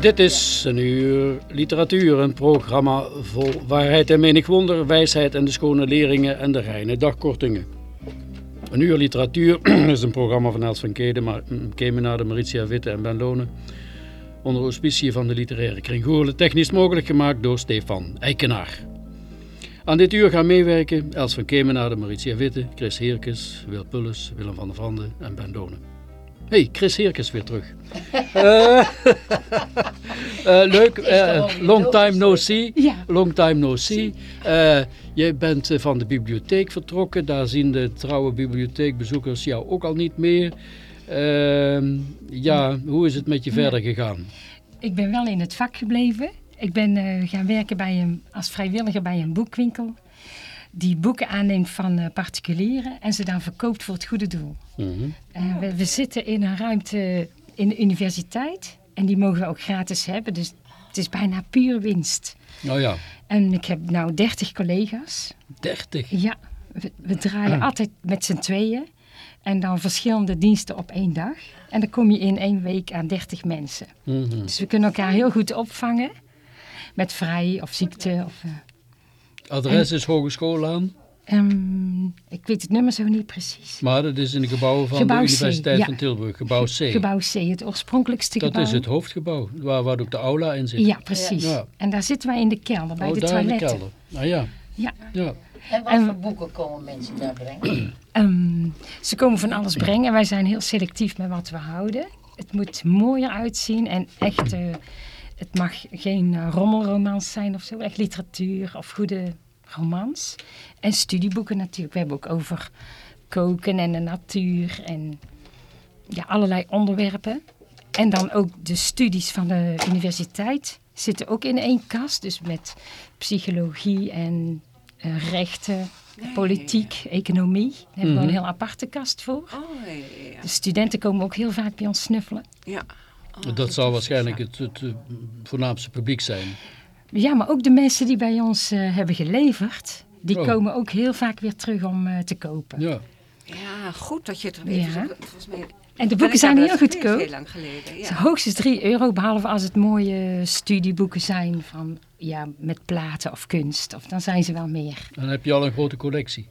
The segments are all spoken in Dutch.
Dit is een uur literatuur, een programma vol waarheid en menig wonder, wijsheid en de schone leringen en de reine dagkortingen. Een uur literatuur is een programma van Els van Kemenade, Maritia Witte en Ben Lonen. Onder auspicie van de literaire kring Goorlen, technisch mogelijk gemaakt door Stefan Eikenaar. Aan dit uur gaan meewerken Els van Kemenade, Maritia Witte, Chris Heerkes, Wil Pulles, Willem van der Vrande en Ben Lonen. Hey, Chris Heerkes weer terug. Eh, leuk, eh, long time no see. Ja. Long time no see. Eh, je bent van de bibliotheek vertrokken. Daar zien de trouwe bibliotheekbezoekers jou ook al niet meer. Ehm, ja, hoe is het met je verder gegaan? Ik ben wel in het vak gebleven. Ik ben gaan werken bij een, als vrijwilliger bij een boekwinkel. Die boeken aanneemt van eh, particulieren en ze dan verkoopt voor het goede doel. Mhm. Eh, we, we zitten in een ruimte in de universiteit. En die mogen we ook gratis hebben. Dus het is bijna puur winst. Nou ja, En ik heb nou 30 collega's. 30. Ja, we, we draaien altijd met z'n tweeën. En dan verschillende diensten op één dag. En dan kom je in één week aan 30 mensen. Mhm. Dus we kunnen elkaar heel goed opvangen. Met vrij of ziekte. Of, eh, Adres is Hogeschoollaan, ehm, ik weet het nummer zo niet precies. maar dat is in de gebouwen van Gebouw de C, Universiteit ja. van Tilburg, gebouw C. Gebouw C, het oorspronkelijkste dat gebouw. is het hoofdgebouw, waar, waar ook de aula in zit. Ja, precies. Ja. En daar zitten wij in de kelder, bij oh, de daar in de toiletten. kelder. Nou ja, Ja. ja. En wat voor boeken komen mensen daar brengen? Ehm, ze komen van alles brengen. Wij zijn heel selectief met wat we houden. Het moet mooier uitzien en echt... eh, het mag geen eh, rommelromans zijn of zo. Echt literatuur of goede romans. En studieboeken natuurlijk. We hebben ook over koken en de natuur en ja, allerlei onderwerpen. En dan ook de studies van de universiteit zitten ook in één kast. Dus met psychologie en eh, rechten, politiek, economie. Daar hebben we Mhm. een heel aparte kast voor. Oh, ja. De studenten komen ook heel vaak bij ons snuffelen. ja. Oh, dat zal waarschijnlijk het, het eh, voornaamste publiek zijn. Ja, maar ook de mensen die bij ons eh, hebben geleverd, die Oh. komen ook heel vaak weer terug om eh, te kopen. Ja. Ja, goed dat je het weet. Ja. Dus, Volgens mij En de boeken zijn heel goedkoop. Heel lang geleden, Het is ja. hoogstens 3 euro, behalve als het mooie studieboeken zijn van, ja, met platen of kunst. Of dan zijn ze wel meer. Dan heb je al een grote collectie.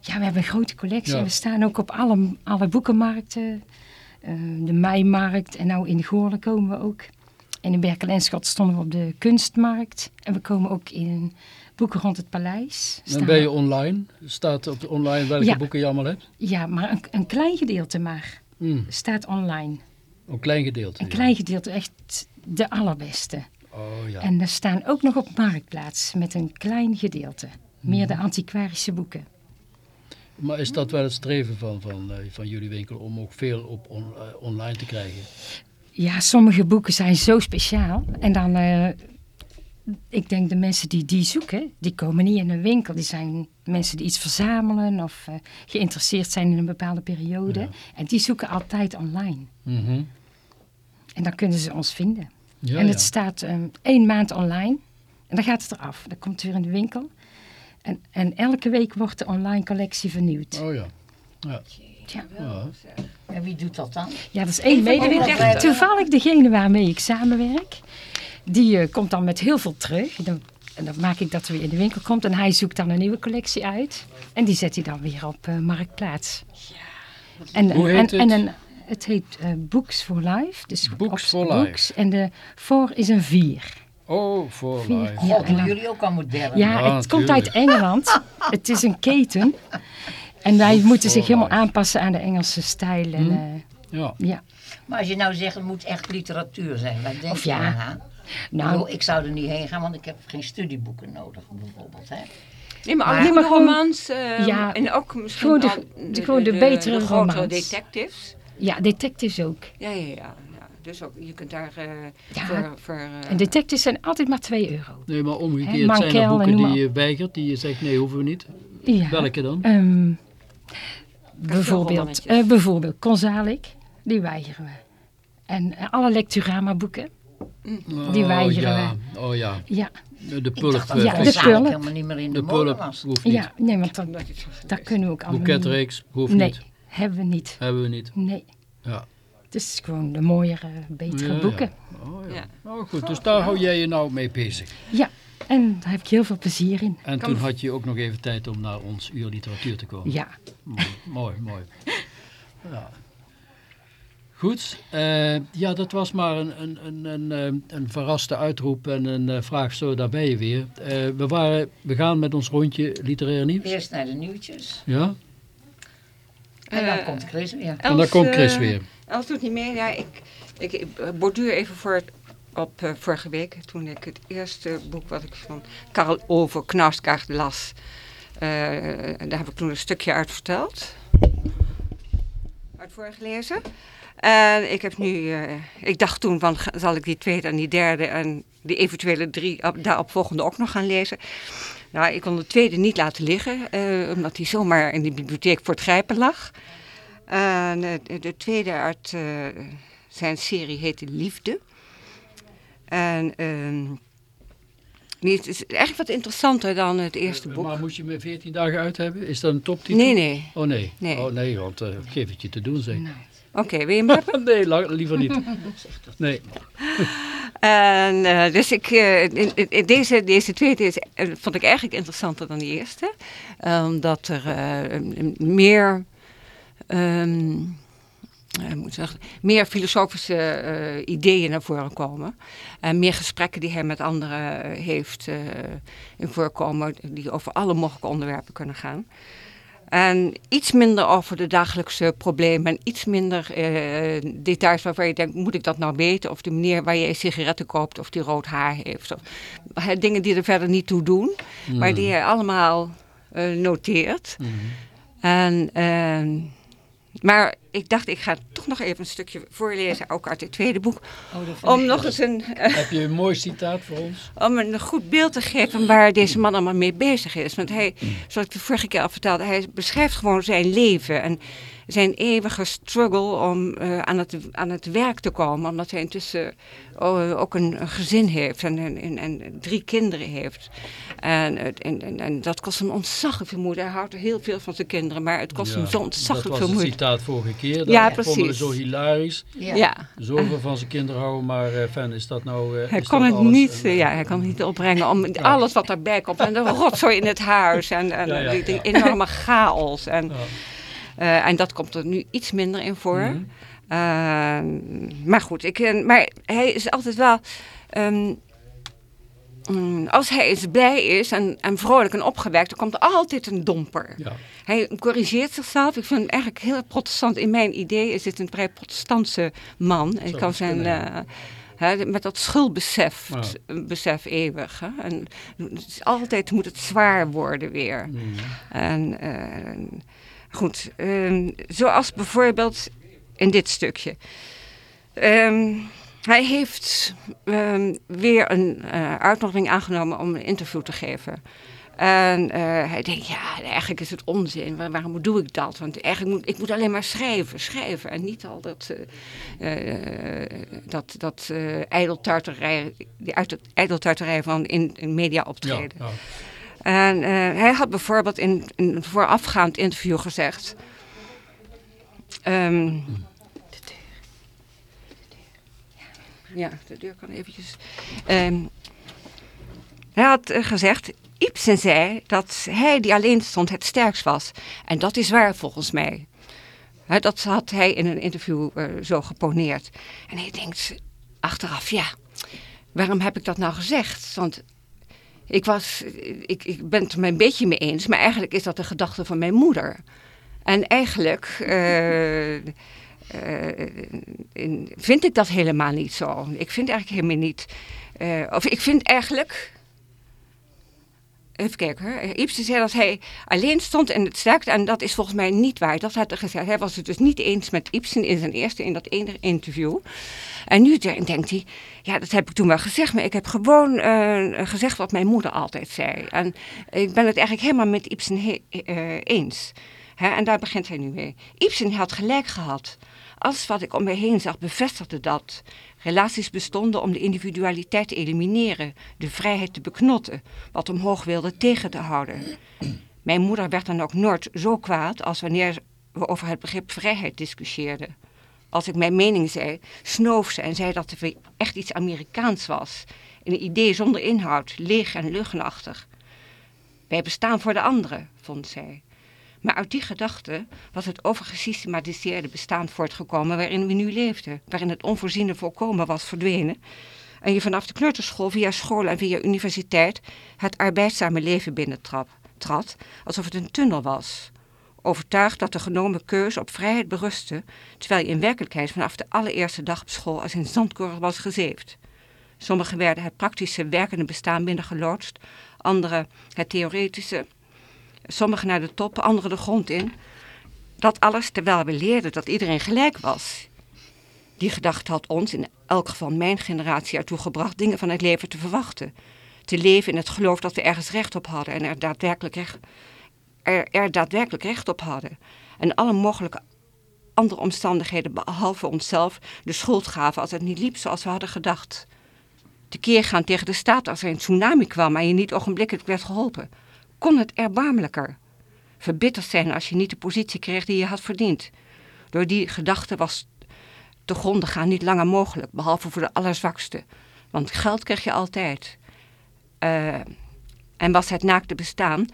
Ja, we hebben een grote collectie. Ja. en We staan ook op alle, alle boekenmarkten. Eh, de Meimarkt en nou in Goorlen komen we ook. En in Berkel en Schot stonden we op de kunstmarkt. En we komen ook in boeken rond het paleis. Dan Staan ben je online. Staat op de online welke Ja. boeken je allemaal hebt. Ja, maar een, een klein gedeelte maar. Hmm, Staat online. Een klein gedeelte. Een ja. klein gedeelte, echt de allerbeste. Oh ja. En er staan ook nog op Marktplaats met een klein gedeelte. Meer Mhm. de antiquarische boeken. Maar is dat wel het streven van, van, eh, van jullie winkel om ook veel op on- eh, online te krijgen? Ja, sommige boeken zijn zo speciaal. En dan, eh, ik denk de mensen die die zoeken, die komen niet in een winkel. Die zijn mensen die iets verzamelen of geïnteresseerd zijn in een bepaalde periode. Ja. En die zoeken altijd online. Mhm. En dan kunnen ze ons vinden. Ja, en het ja. staat eh, één maand online. En dan gaat het eraf. Dan komt het weer in de winkel. En, en elke week wordt de online collectie vernieuwd. Oh ja. Ja. Ja. ja. En wie doet dat dan? Ja, dat is één medewerker. over- Toevallig degene waarmee ik samenwerk. Die eh, komt dan met heel veel terug. Dan En dan maak ik dat er weer in de winkel komt. En hij zoekt dan een nieuwe collectie uit. En die zet hij dan weer op eh, Marktplaats. En, Hoe en, heet en, het? en een, het heet eh, Books for Life. Dus Books op- for Life. Books. En de voor is een vier. Oh, voor Vier. live. Ja, God, jullie ook al modern? Ja, Ja, het komt uit. Engeland. het is een keten. En wij moeten zich for helemaal life. aanpassen aan de Engelse stijl. En, Hm. eh, Ja. ja. Maar als je nou zegt, het moet echt literatuur zijn, waar denk Of je ja. aan? Nou, Ik zou er niet heen gaan, want ik heb geen studieboeken nodig, bijvoorbeeld. Hè? Nee, maar Maar- alle Nee, maar goede gewoon- romans eh, Ja, en ook misschien gewoon de- betere grotere romans. detectives. ja, detectives ook. Ja, ja, ja. Dus ook, je kunt daar eh, Ja, voor... voor eh, En detectives zijn altijd maar 2 euro. Nee, maar omgekeerd zijn Mankel er en boeken die je weigert, die je zegt nee, hoeven we niet. Ja. Welke dan? Ehm, bijvoorbeeld, eh, bijvoorbeeld Gonzalik, die weigeren we. En alle Lecturama boeken, die oh, weigeren ja. Oh ja, ja. de pulp. dat eh, Ja, ja, de pulp. helemaal niet meer in de, De pulp was. hoeft niet. Ja, nee, want dat, dat kunnen we ook allemaal niet. Boeketreeks hoeft Nee, niet. hebben we niet. Hebben we niet. Nee. Ja. Het is gewoon de mooiere, betere Ja, boeken. Ja. Oh, ja. Ja. Nou goed, dus daar hou jij je nou mee bezig. Ja, en daar heb ik heel veel plezier in. En toen had je ook nog even tijd om naar ons uur literatuur te komen. Ja, Mooi, mooi. mooi. Ja. Goed, eh, ja, dat was maar een, een, een, een, eh, een verraste uitroep en een eh, vraag zo, daar ben je weer. Eh, we, waren, we gaan met ons rondje literair nieuws. Eerst naar de nieuwtjes. Ja? En dan komt Chris weer. En dan komt Chris weer. Els doet niet mee. Ja, ik, ik, borduur even voor op eh, vorige week. Toen ik het eerste boek wat ik van Karel Over Knauskaart las. eh, daar heb ik toen een stukje uit verteld. Uit voorgelezen. En ik heb nu, eh, ik dacht toen van zal ik die tweede en die derde en die eventuele drie op, daarop volgende ook nog gaan lezen. Nou, ik kon de tweede niet laten liggen, omdat die zomaar in de bibliotheek voor het grijpen lag. En eh, de, de tweede uit eh, zijn serie heette Liefde. En ehm, die is, is eigenlijk wat interessanter dan het eerste boek. Maar moest je me 14 dagen uit hebben? Is dat een toptitel? Nee, nee. Oh nee. Nee. Oh nee, want eh, geef het je te doen zeg. nou, Oké, wil je hem hebben? nee, liever niet. Nee. En, eh, dus ik, eh, in- in- in deze, deze tweede is, eh, vond ik eigenlijk interessanter dan die eerste. Omdat er eh, meer, ehm, eh, moet zeggen, meer filosofische eh, ideeën naar voren komen. En meer gesprekken die hij met anderen eh, heeft in voorkomen. Die over alle mogelijke onderwerpen kunnen gaan. En iets minder over de dagelijkse problemen. En iets minder details waarvan je denkt, moet ik dat nou weten? Of de manier waar je sigaretten koopt, of die rood haar heeft. Of, dingen die er verder niet toe doen. Maar die hij allemaal noteert. Mhm. En, ehm, maar ik dacht, ik ga toch nog even een stukje voorlezen, ook uit het tweede boek. Om nog eens een, eh, Heb je een mooi citaat voor ons? om een goed beeld te geven waar deze man allemaal mee bezig is. Want hij, zoals ik de vorige keer al vertelde, hij beschrijft gewoon zijn leven en zijn eeuwige struggle om eh, aan, het, aan het werk te komen. Omdat hij intussen oh, ook een, een gezin heeft en, en, en, drie kinderen heeft. En, het- en, en, en dat kost hem ontzaglijk veel moeite. Hij houdt heel veel van zijn kinderen, maar het kost hem zo ontzettelijk Dat veel was het moeite. citaat vorige keer. Dat Ja, vonden we zo hilarisch. Ja. Ja. Zoveel van zijn kinderen houden, maar eh fan, is dat nou... eh, Hij is kon het alles? niet, En, ja, hij kon het niet opbrengen om alles wat erbij komt. En de rotzooi in het huis en, en Ja, ja, die, die ja. enorme chaos. En, Ja. eh, en dat komt er nu iets minder in voor. Mhm. Eh, maar goed, ik, eh, maar hij is altijd wel... ehm, mm, als hij eens blij is en, en vrolijk en opgewekt, dan komt er altijd een domper. Ja. Hij corrigeert zichzelf. Ik vind hem eigenlijk heel protestant. In mijn idee is dit een vrij protestantse man. Ik kan zijn... eh, hè, met dat schuldbesef, Ja. besef eeuwig. Hè? En altijd moet het zwaar worden weer. Mhm. En eh, goed, ehm, zoals bijvoorbeeld in dit stukje. Ehm, hij heeft ehm, weer een eh, uitnodiging aangenomen om een interview te geven. En eh, hij denkt, ja, eigenlijk is het onzin. Waar- waarom doe ik dat? Want eigenlijk moet ik moet alleen maar schrijven, schrijven. En niet al dat, eh, dat, dat ijdeltuiterij, die uit ijdeltuiterij van in, in media optreden. ja. En hij had bijvoorbeeld in, in een voorafgaand interview gezegd. ehm, de deur. De deur. Ja, de deur kan eventjes. ehm, Hij had eh, gezegd, Ibsen zei dat hij die alleen stond het sterkst was. En dat is waar volgens mij. Dat had hij in een interview eh, zo geponeerd. En hij denkt achteraf, ja, waarom heb ik dat nou gezegd? Want ik, was, ik, ik ben het er een beetje mee eens, maar eigenlijk is dat de gedachte van mijn moeder. En eigenlijk eh, in- vind ik dat helemaal niet zo. Ik vind eigenlijk helemaal niet. eh, of ik vind eigenlijk. Even kijken hoor. Ibsen zei dat hij alleen stond en het sterkte. En dat is volgens mij niet waar. Dat had hij gezegd. Hij was het dus niet eens met Ibsen in zijn eerste, in dat ene interview. En nu de- denkt hij, ja, dat heb ik toen wel gezegd. Maar ik heb gewoon eh, gezegd wat mijn moeder altijd zei. En ik ben het eigenlijk helemaal met Ibsen eh, eens. Hè, en daar begint hij nu mee. Ibsen had gelijk gehad. Alles wat ik om me heen zag bevestigde dat. Relaties bestonden om de individualiteit te elimineren, de vrijheid te beknotten, wat omhoog wilde tegen te houden. Mijn moeder werd dan ook nooit zo kwaad als wanneer we over het begrip vrijheid discussieerden. Als ik mijn mening zei, snoof ze en zei dat het echt iets Amerikaans was. Een idee zonder inhoud, leeg en leugenachtig. Wij bestaan voor de anderen, vond zij. Maar uit die gedachte was het overgesystematiseerde bestaan voortgekomen waarin we nu leefden, waarin het onvoorziene volkomen was verdwenen. En je vanaf de kleuterschool via school en via universiteit het arbeidzame leven binnentrad, trad, alsof het een tunnel was. Overtuigd dat de genomen keuze op vrijheid berustte, terwijl je in werkelijkheid vanaf de allereerste dag op school als een zandkorrel was gezeefd. Sommigen werden het praktische werkende bestaan binnengeloodst, anderen het theoretische, sommigen naar de top, anderen de grond in. Dat alles terwijl we leerden dat iedereen gelijk was. Die gedachte had ons, in elk geval mijn generatie, ertoe gebracht dingen van het leven te verwachten. Te leven in het geloof dat we ergens recht op hadden en er daadwerkelijk recht, er, er daadwerkelijk recht op hadden. En alle mogelijke andere omstandigheden, behalve onszelf, de schuld gaven als het niet liep zoals we hadden gedacht. Tekeer gaan tegen de staat als er een tsunami kwam en je niet ogenblikkelijk werd geholpen. Kon het erbarmelijker. Verbitterd zijn als je niet de positie kreeg die je had verdiend. Door die gedachte was te gronden gaan niet langer mogelijk, behalve voor de allerzwakste. Want geld kreeg je altijd. Eh, en was het naakte bestaan,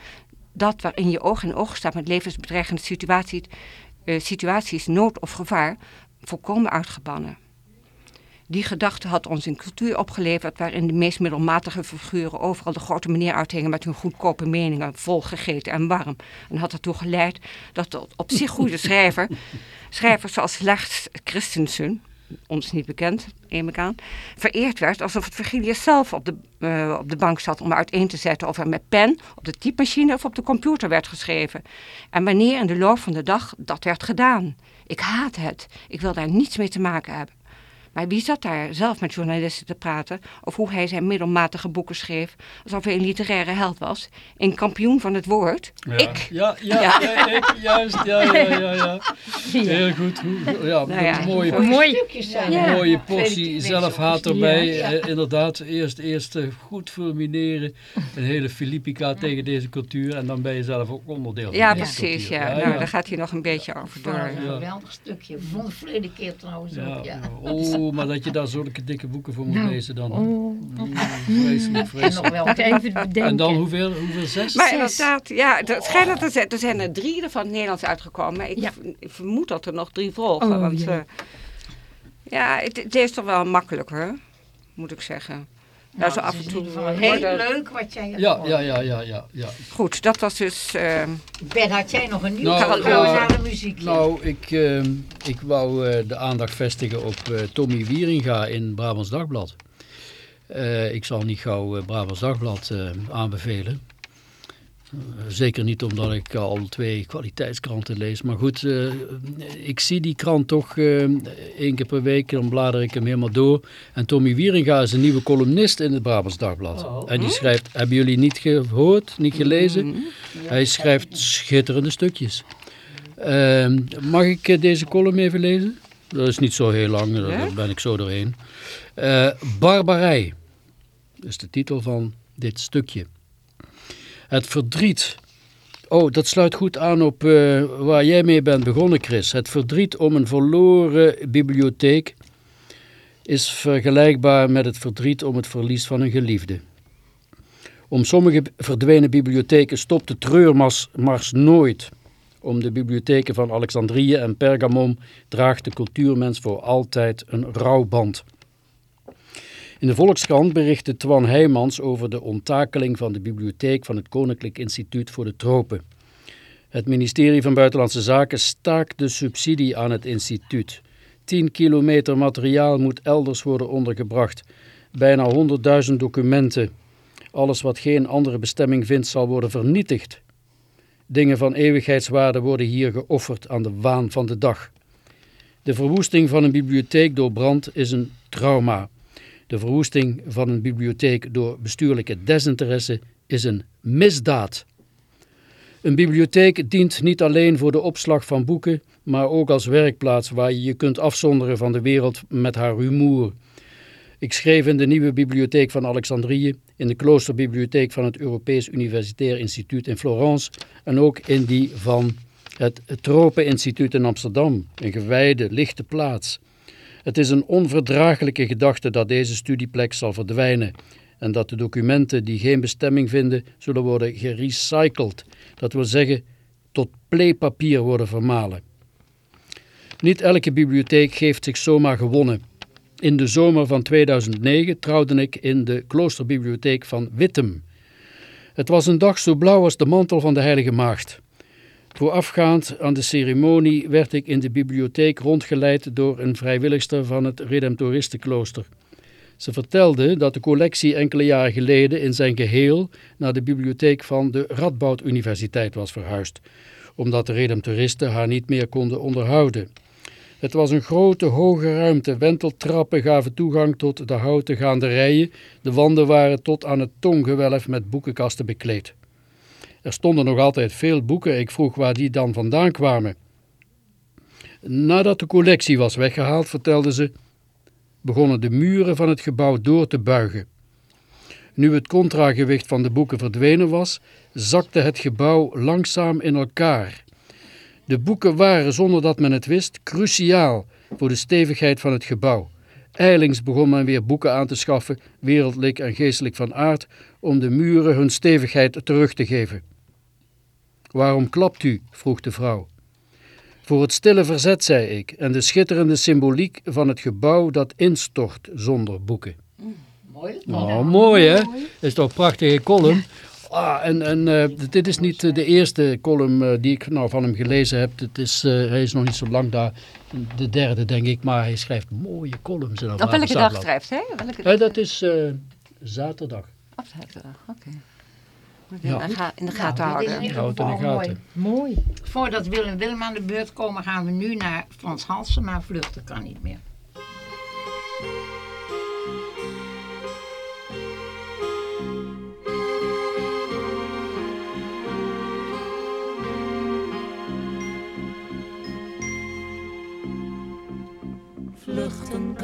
dat waarin je oog in oog staat met levensbedreigende situatie, eh, situaties, nood of gevaar, volkomen uitgebannen. Die gedachte had ons een cultuur opgeleverd waarin de meest middelmatige figuren overal de grote meneer uithingen met hun goedkope meningen, vol gegeten en warm. En had ertoe geleid dat de op zich goede schrijver, schrijvers zoals Lecht Christensen, ons niet bekend, neem ik aan, vereerd werd alsof het Virgilius zelf op de, eh, op de bank zat om uiteen te zetten of er met pen op de typemachine of op de computer werd geschreven. En wanneer in de loop van de dag dat werd gedaan. Ik haat het. Ik wil daar niets mee te maken hebben. Maar wie zat daar zelf met journalisten te praten over hoe hij zijn middelmatige boeken schreef, alsof hij een literaire held was, een kampioen van het woord? Ik. Ja, ja, Ja. ja, ik, juist, ja, ja, ja, ja. Heel goed. Ja, Nou ja, een mooie, er. mooie Tweede portie zelfhaat erbij. Ja. Eh, inderdaad, eerst, eerst eh, goed fulmineren. Een hele Filippica tegen deze cultuur. En dan ben je zelf ook onderdeel van Ja, deze precies. cultuur. Ja. Nou, daar gaat hij nog een beetje over door. Een geweldig stukje. Vond de verleden keer trouwens Ja. ook. Ja. Oh, maar dat je daar zulke dikke boeken voor moet Nou, lezen dan. Oh, Mm, Vreselijk, En nog wel. even bedenken. En dan hoeveel, hoeveel zes? Maar Zes. inderdaad, ja, het schijnt dat er, zijn- er zijn er drie van het Nederlands uitgekomen. Maar ik, Ja. vermoed dat er nog drie volgen. Oh, want jee. eh, ja, het, het is toch wel makkelijk hoor, moet ik zeggen. Nou, zo af en toe, eh, heel leuk wat jij hebt Ja, ja, ja, ja, ja, ja. Goed, dat was dus... eh, Ben, had jij nog een nieuw Nou, nou, naar de muziekje? Nou, ik, eh, ik wou eh, de aandacht vestigen op eh, Tommy Wieringa in Brabants Dagblad. Eh, ik zal niet gauw eh, Brabants Dagblad eh, aanbevelen. Eh, zeker niet omdat ik al twee kwaliteitskranten lees. Maar goed, eh, ik zie die krant toch eh, één keer per week. Dan blader ik hem helemaal door. En Tommy Wieringa is een nieuwe columnist in het Brabants Dagblad. Oh. En die schrijft, hebben jullie niet gehoord, niet gelezen? mm, Hij schrijft schitterende stukjes. Ehm, mag ik deze column even lezen? Dat is niet zo heel lang, daar Ja? ben ik zo doorheen. Barbarij is de titel van dit stukje. Het verdriet. Oh, dat sluit goed aan op eh, waar jij mee bent begonnen, Chris. Het verdriet om een verloren bibliotheek is vergelijkbaar met het verdriet om het verlies van een geliefde. Om sommige verdwenen bibliotheken stopt de treurmars mars nooit. Om de bibliotheken van Alexandrië en Pergamon draagt de cultuurmens voor altijd een rouwband. In de Volkskrant berichtte Twan Heijmans over de onttakeling van de bibliotheek van het Koninklijk Instituut voor de Tropen. Het ministerie van Buitenlandse Zaken staakt de subsidie aan het instituut. 10 kilometer materiaal moet elders worden ondergebracht. Bijna 100.000 documenten. Alles wat geen andere bestemming vindt zal worden vernietigd. Dingen van eeuwigheidswaarde worden hier geofferd aan de waan van de dag. De verwoesting van een bibliotheek door brand is een trauma. De verwoesting van een bibliotheek door bestuurlijke desinteresse is een misdaad. Een bibliotheek dient niet alleen voor de opslag van boeken, maar ook als werkplaats waar je je kunt afzonderen van de wereld met haar rumoer. Ik schreef in de nieuwe bibliotheek van Alexandrië, in de kloosterbibliotheek van het Europees Universitair Instituut in Florence en ook in die van het Tropeninstituut in Amsterdam, een gewijde, lichte plaats. Het is een onverdraaglijke gedachte dat deze studieplek zal verdwijnen en dat de documenten die geen bestemming vinden zullen worden gerecycled, dat wil zeggen tot playpapier worden vermalen. Niet elke bibliotheek geeft zich zomaar gewonnen. In de zomer van 2009 trouwde ik in de kloosterbibliotheek van Wittem. Het was een dag zo blauw als de mantel van de heilige maagd. Voorafgaand aan de ceremonie werd ik in de bibliotheek rondgeleid door een vrijwilligster van het Redemptoristenklooster. Ze vertelde dat de collectie enkele jaren geleden in zijn geheel naar de bibliotheek van de Radboud Universiteit was verhuisd, omdat de Redemptoristen haar niet meer konden onderhouden. Het was een grote, hoge ruimte. Wenteltrappen gaven toegang tot de houten gaanderijen. De wanden waren tot aan het tonggewelf met boekenkasten bekleed. Er stonden nog altijd veel boeken. Ik vroeg waar die dan vandaan kwamen. Nadat de collectie was weggehaald, vertelde ze, begonnen de muren van het gebouw door te buigen. Nu het contragewicht van de boeken verdwenen was, zakte het gebouw langzaam in elkaar. De boeken waren, zonder dat men het wist, cruciaal voor de stevigheid van het gebouw. Eilings begon men weer boeken aan te schaffen, wereldlijk en geestelijk van aard, om de muren hun stevigheid terug te geven. Waarom klapt u? vroeg de vrouw. Voor het stille verzet, zei ik, en de schitterende symboliek van het gebouw dat instort zonder boeken. Mooi. Nou, mooi hè? Is toch een prachtige column? Ah, en en eh, dit is niet eh, de eerste column eh, die ik nou van hem gelezen heb. Het is, eh, hij is nog niet zo lang daar. De derde, denk ik. Maar hij schrijft mooie columns. In Op welke dag schrijft hij? Welke dat is eh, zaterdag. Op zaterdag, oké. Moet Ja. in de ga- in de Nou, gaten dit is in houden. het in de gaten. mooi. Mooi. Voordat Willem Willem aan de beurt komen, gaan we nu naar Frans Halsema. Vluchten kan niet meer.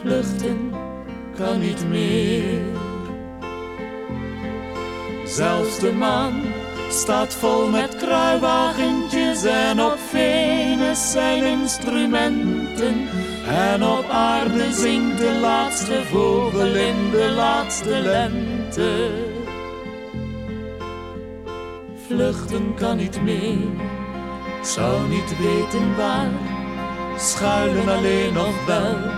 Vluchten kan niet meer. Zelfs de maan staat vol met kruiwagentjes en op Venus zijn instrumenten. En op aarde zingt de laatste vogel in de laatste lente. Vluchten kan niet meer, zou niet weten waar. Schuilen alleen nog wel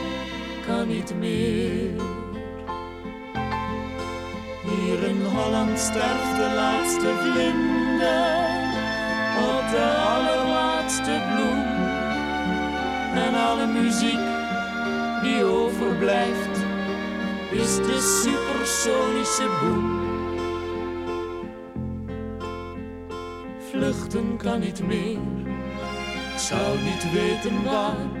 niet meer. Hier in Holland sterft de laatste vlinder op de allerlaatste bloem. En alle muziek die overblijft is de supersonische boem. Vluchten kan niet meer, ik zou niet weten waar.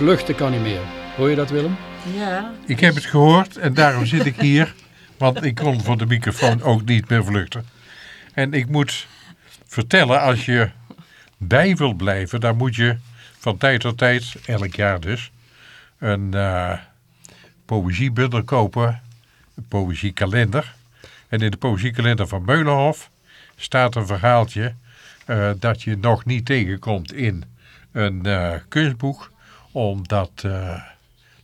Vluchten kan niet meer. Hoor je dat Willem? Ja. Ik heb het gehoord en daarom zit ik hier. Want ik kon voor de microfoon ook niet meer vluchten. En ik moet vertellen, als je bij wil blijven, dan moet je van tijd tot tijd, elk jaar dus, een uh, poëziebundel kopen. Een poëziekalender. En in de poëziekalender van Meulenhof staat een verhaaltje uh, dat je nog niet tegenkomt in een uh, kunstboek. Omdat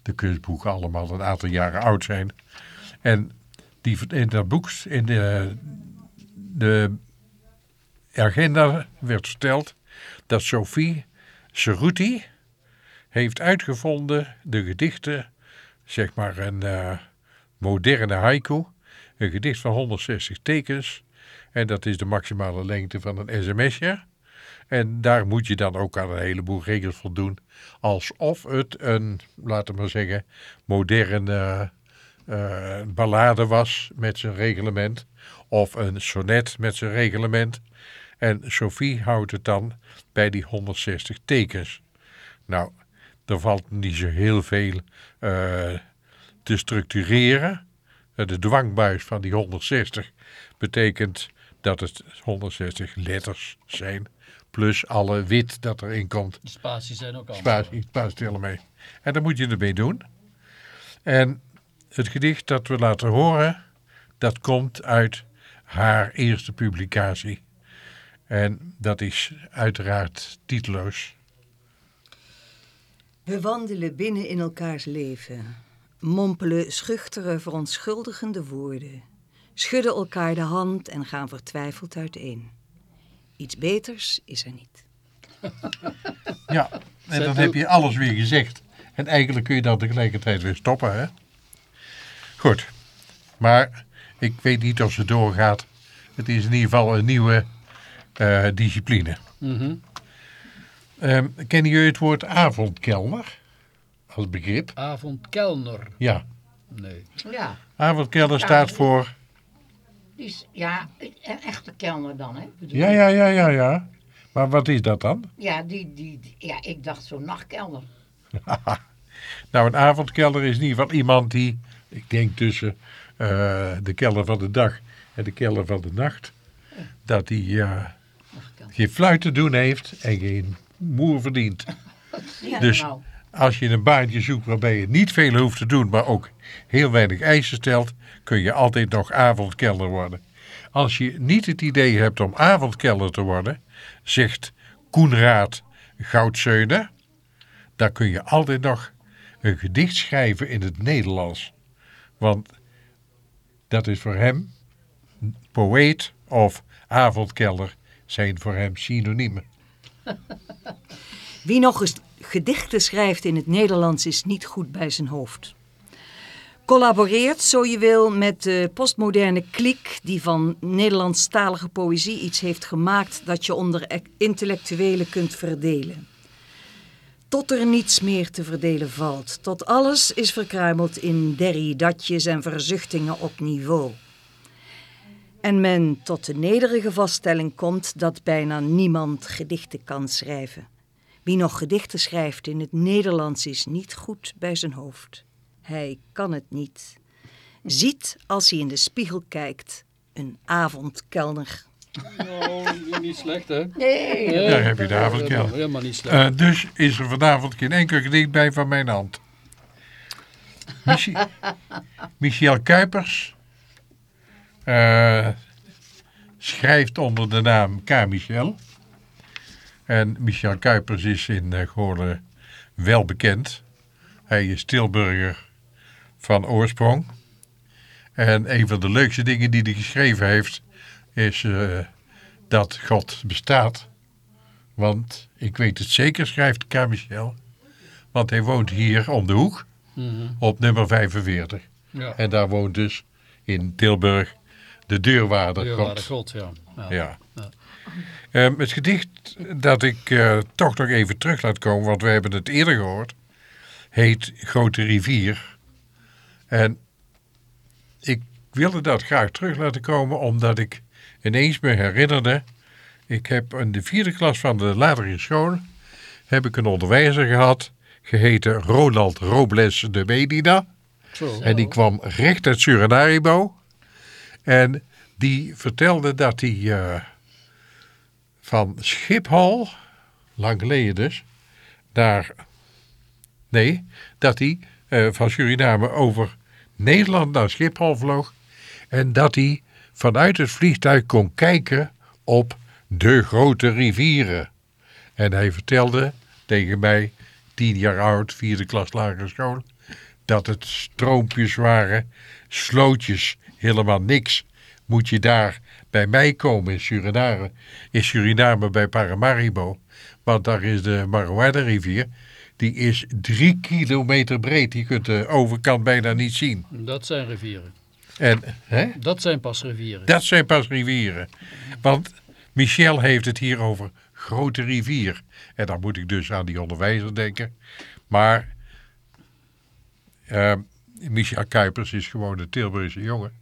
de kunstboeken allemaal een aantal jaren oud zijn. En die, in dat boek, in de, de agenda werd verteld dat Sophie Cerruti heeft uitgevonden de gedichten, zeg maar een uh, moderne haiku, een gedicht van 160 tekens. En dat is de maximale lengte van een sms'je. En daar moet je dan ook aan een heleboel regels voldoen. Alsof het een, laten we maar zeggen, moderne uh, ballade was met zijn reglement. Of een sonnet met zijn reglement. En Sophie houdt het dan bij die 160 tekens. Nou, er valt niet zo heel veel uh, te structureren. De dwangbuis van die 160 betekent dat het 160 letters zijn plus alle wit dat erin komt. De spaties zijn ook al. Spaties, spaties mee. En dan moet je ermee doen. En het gedicht dat we laten horen, dat komt uit haar eerste publicatie. En dat is uiteraard titeloos. We wandelen binnen in elkaars leven, mompelen schuchtere, verontschuldigende woorden, schudden elkaar de hand en gaan vertwijfeld uiteen. Iets beters is er niet. Ja, en dan heb je alles weer gezegd. En eigenlijk kun je dan tegelijkertijd weer stoppen, hè? Goed. Maar ik weet niet of ze doorgaat. Het is in ieder geval een nieuwe uh, discipline. Mm -hmm. um, kennen jullie het woord avondkelner als begrip? Avondkelner? Ja. Nee. Ja. Avondkelner staat voor... Die is, ja, een echte kelner dan, hè? Bedoel ja, ja, ja, ja, ja. Maar wat is dat dan? Ja, die, die, die ja ik dacht zo'n nachtkelner. nou, een avondkelner is in ieder geval iemand die, ik denk tussen uh, de kelder van de dag en de kelder van de nacht, dat hij uh, geen fluit te doen heeft en geen moer verdient. Ja, dus nou. Als je een baantje zoekt waarbij je niet veel hoeft te doen, maar ook heel weinig eisen stelt, kun je altijd nog avondkelder worden. Als je niet het idee hebt om avondkelder te worden, zegt Koenraad Goudzeune, dan kun je altijd nog een gedicht schrijven in het Nederlands. Want dat is voor hem, poëet of avondkelder, zijn voor hem synoniemen. Wie nog eens gedichten schrijft in het Nederlands is niet goed bij zijn hoofd. Collaboreert, zo je wil, met de postmoderne kliek die van Nederlandstalige poëzie iets heeft gemaakt dat je onder e- intellectuelen kunt verdelen. Tot er niets meer te verdelen valt, tot alles is verkruimeld in derry-datjes en verzuchtingen op niveau. En men tot de nederige vaststelling komt dat bijna niemand gedichten kan schrijven. Wie nog gedichten schrijft in het Nederlands is niet goed bij zijn hoofd. Hij kan het niet. Ziet als hij in de spiegel kijkt een avondkelner. Nou, niet slecht hè? Nee. Daar heb je de avondkelner. Helemaal niet slecht. Eh, dus is er vanavond geen enkel gedicht bij van mijn hand. Michi Michiel Kuipers eh, schrijft onder de naam K. Michel. En Michiel Kuipers is in uh, Goorlen wel bekend. Hij is Tilburger van oorsprong. En een van de leukste dingen die hij geschreven heeft is eh, dat God bestaat. Want ik weet het zeker, schrijft K. Michel. Want hij woont hier om de hoek Mhm. op nummer 45. Ja. En daar woont dus in Tilburg de deurwaarder Deurwaarder God. God, ja. ja. Ja. Ehm, het gedicht dat ik eh, toch nog even terug laat komen, want we hebben het eerder gehoord, heet Grote Rivier. En ik wilde dat graag terug laten komen, omdat ik ineens me herinnerde, ik heb in de vierde klas van de latere school, heb ik een onderwijzer gehad, geheten Ronald Robles de Medina. Zo. En die kwam recht uit Suriname. En die vertelde dat hij eh, van Schiphol, lang geleden dus, naar... Nee, dat hij eh, van Suriname over Nederland naar Schiphol vloog. En dat hij vanuit het vliegtuig kon kijken op de grote rivieren. En hij vertelde tegen mij, tien jaar oud, vierde klas lagere school, dat het stroompjes waren, slootjes, helemaal niks. Moet je daar bij mij komen in Suriname, in Suriname bij Paramaribo, want daar is de Maroada rivier, die is drie kilometer breed. Je kunt de overkant bijna niet zien. Dat zijn rivieren. En hè, Dat zijn pas rivieren. dat zijn pas rivieren. Want Michel heeft het hier over grote rivier. En dan moet ik dus aan die onderwijzer denken. Maar eh, Michel Kuipers is gewoon een Tilburgse jongen.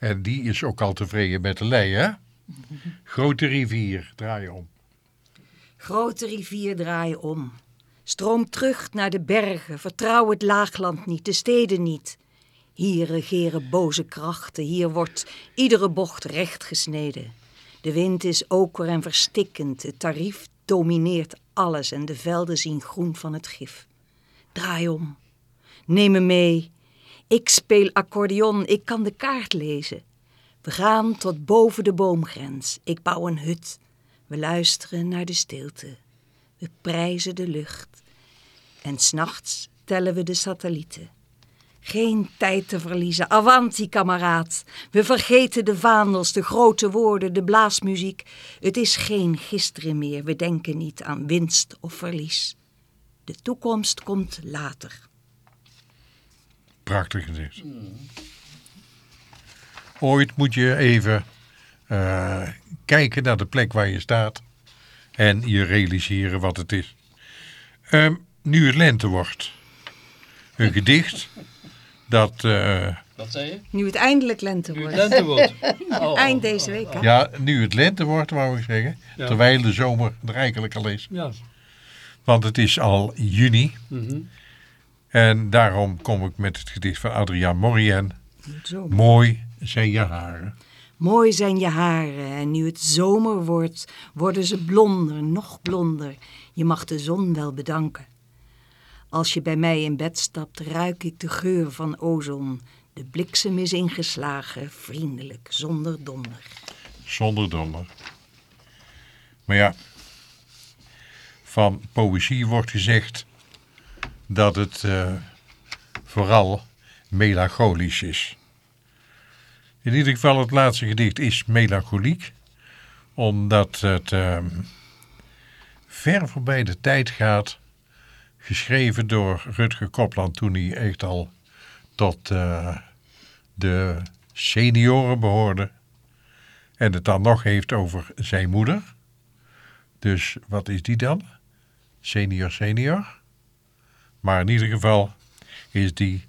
En die is ook al tevreden met de lei, hè? Grote rivier, draai om. Grote rivier draai om. Stroom terug naar de bergen, vertrouw het laagland niet, de steden niet. Hier regeren boze krachten, hier wordt iedere bocht recht gesneden. De wind is oker en verstikkend, het tarief domineert alles en de velden zien groen van het gif. Draai om, neem me mee. Ik speel accordeon, ik kan de kaart lezen. We gaan tot boven de boomgrens, ik bouw een hut. We luisteren naar de stilte. We prijzen de lucht. En s'nachts tellen we de satellieten. Geen tijd te verliezen. Avanti, kameraad. We vergeten de vaandels, de grote woorden, de blaasmuziek. Het is geen gisteren meer. We denken niet aan winst of verlies. De toekomst komt later. Prachtig gedicht. Ooit moet je even eh, kijken naar de plek waar je staat en je realiseren wat het is. Ehm, nu het lente wordt. Een gedicht dat, eh, Wat zei je? Nu het eindelijk lente Nu het wordt. lente wordt. Oh, Eind deze week, hè? ja, nu het lente wordt, wou ik zeggen, Ja. terwijl de zomer er eigenlijk al is. Ja. Want het is al juni Mhm. En daarom kom ik met het gedicht van Adriaan Morien. Zo. Mooi zijn je haren. Mooi zijn je haren en nu het zomer wordt, worden ze blonder, nog blonder. Je mag de zon wel bedanken. Als je bij mij in bed stapt, ruik ik de geur van ozon. De bliksem is ingeslagen, vriendelijk, zonder donder. Zonder donder. Maar ja, van poëzie wordt gezegd dat het eh, vooral melancholisch is. In ieder geval het laatste gedicht is melancholiek, omdat het ehm, ver voorbij de tijd gaat, geschreven door Rutger Kopland toen hij echt al tot eh, de senioren behoorde. En het dan nog heeft over zijn moeder. Dus wat is die dan? Senior, senior. Maar in ieder geval is die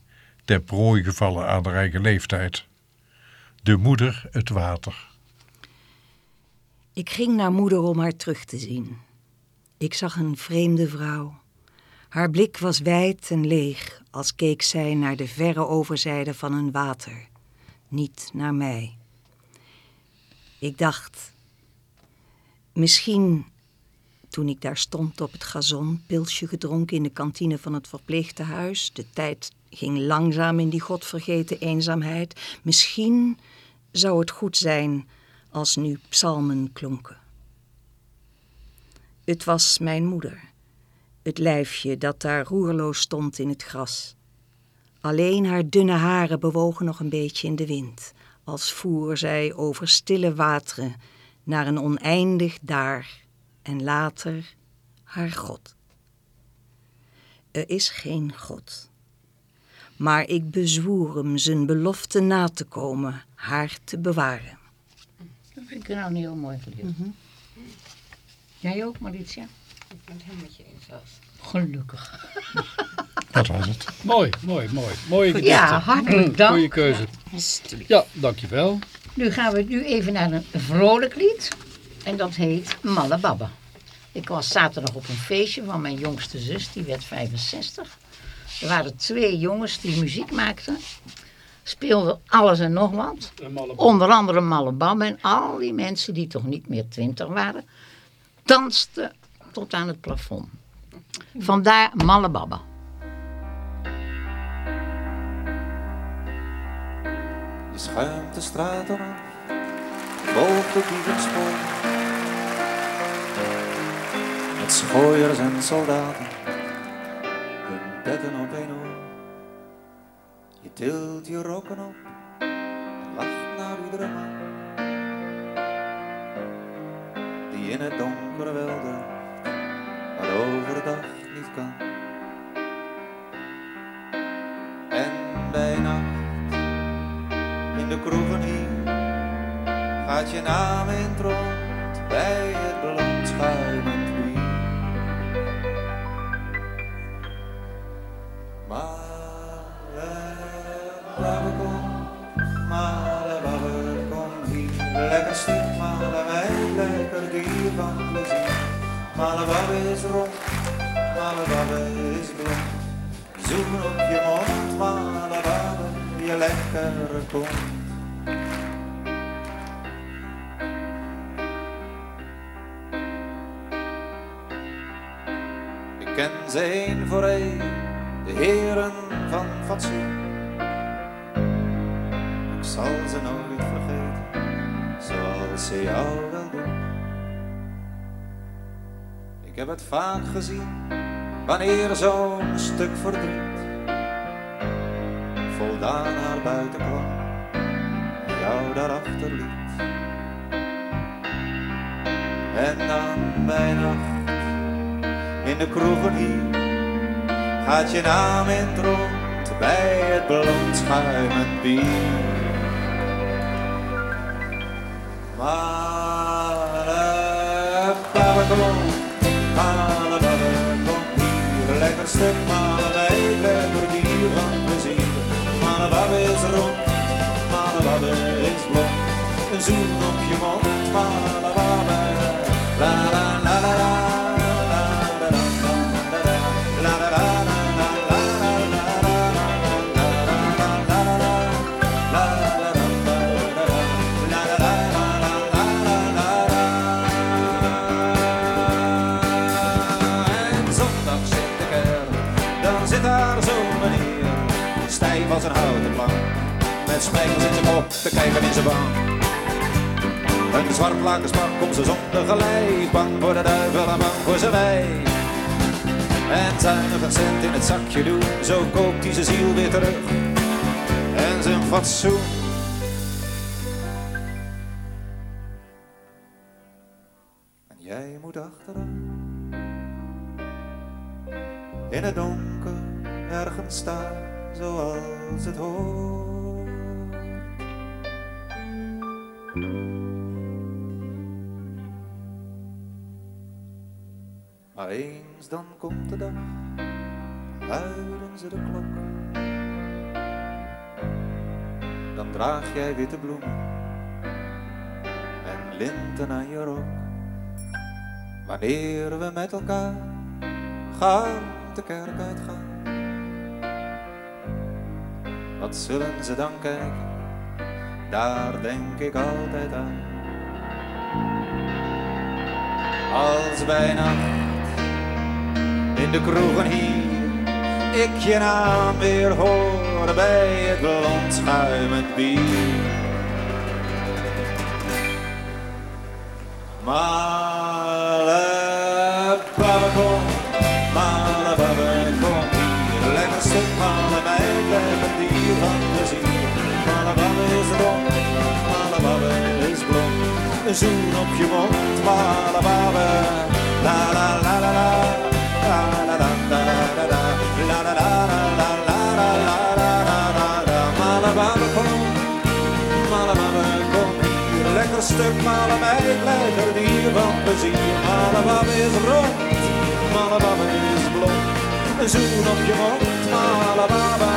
ter prooi gevallen aan de rijke leeftijd. De moeder het water. Ik ging naar moeder om haar terug te zien. Ik zag een vreemde vrouw. Haar blik was wijd en leeg, als keek zij naar de verre overzijde van een water, niet naar mij. Ik dacht, misschien toen ik daar stond op het gazon, pilsje gedronken in de kantine van het verpleegtehuis, de tijd ging langzaam in die godvergeten eenzaamheid, misschien zou het goed zijn als nu psalmen klonken. Het was mijn moeder, het lijfje dat daar roerloos stond in het gras. Alleen haar dunne haren bewogen nog een beetje in de wind, als voer zij over stille wateren naar een oneindig daar en later haar God. Er is geen God, maar ik bezwoer hem zijn belofte na te komen, haar te bewaren. Dat vind ik nou een heel mooi geleerd. Jij ook, Maritia? Ik ben het helemaal met je eens zelfs. Gelukkig. Dat was het. Mooi, mooi, mooi. Mooie gedichten. Ja, hartelijk dank. Goeie keuze. Ja, dankjewel. Nu gaan we nu even naar een vrolijk lied. En dat heet Malle Baba. Ik was zaterdag op een feestje van mijn jongste zus, die werd 65. Er waren twee jongens die muziek maakten. Speelden alles en nog wat. Onder andere Malle Baba. En al die mensen die toch niet meer twintig waren, dansten tot aan het plafond. Vandaar Malle Baba. Je schuimt de af, volgt het dierenspoor. Schooiers en soldaten, hun petten op één oor. Je tilt je rokken op lacht naar iedere man. Die in het donkere wel durft, maar overdag niet kan. En bij nacht in de kroegen hier gaat je naam in het Male babbe is rond, male babbe is blond, zoen op je mond, male babbe, je lekkere kont. Ik ken ze voor één, de heren van fatsoen. Heb het vaak gezien, wanneer zo'n stuk verdriet voldaan naar buiten kwam, jou daarachter liet. En dan bij nacht in de kroegen hier gaat je naam in het rond bij het blond schuimend bier. Male wij, lekker dier van plezier. Male babbe is rond, male babbe is blond, een zoen op je mond, male met spijkers in zijn kop te kijken in zijn bank. Een zwart lakenspak om zijn zondige lijf, bang voor de duivel en bang voor zijn wijf. En zuinig een cent in het zakje doen, zo koopt hij zijn ziel weer terug. En zijn fatsoen. En jij moet achteraan. In het donker ergens staan. Het hoort. Maar eens dan komt de dag, luiden ze de klok. Dan draag jij witte bloemen en linten aan je rok. Wanneer we met elkaar gaan de kerk uitgaan. Wat zullen ze dan kijken? Daar denk ik altijd aan. Als bij nacht in de kroegen hier ik je naam weer hoor bij het blond schuimend bier. Male een zoen op je mond. Balababa, la la la la la. la la la. La Stuk la la la la la van la la is la la is blond. Een zoen op je mond, la la la la la.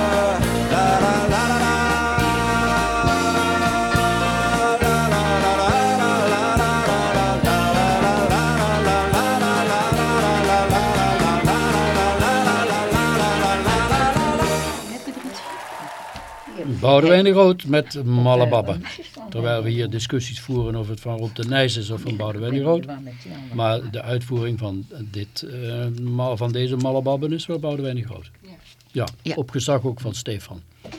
Boudewijn de Groot met Malababbe. Terwijl we hier discussies voeren of het van Rob de Nijs is of van Boudewijn de Groot. Maar de uitvoering van, dit, eh, ma- van deze Malababbe is wel Boudewijn de Groot. Ja, Ja. op gezag ook van Stefan.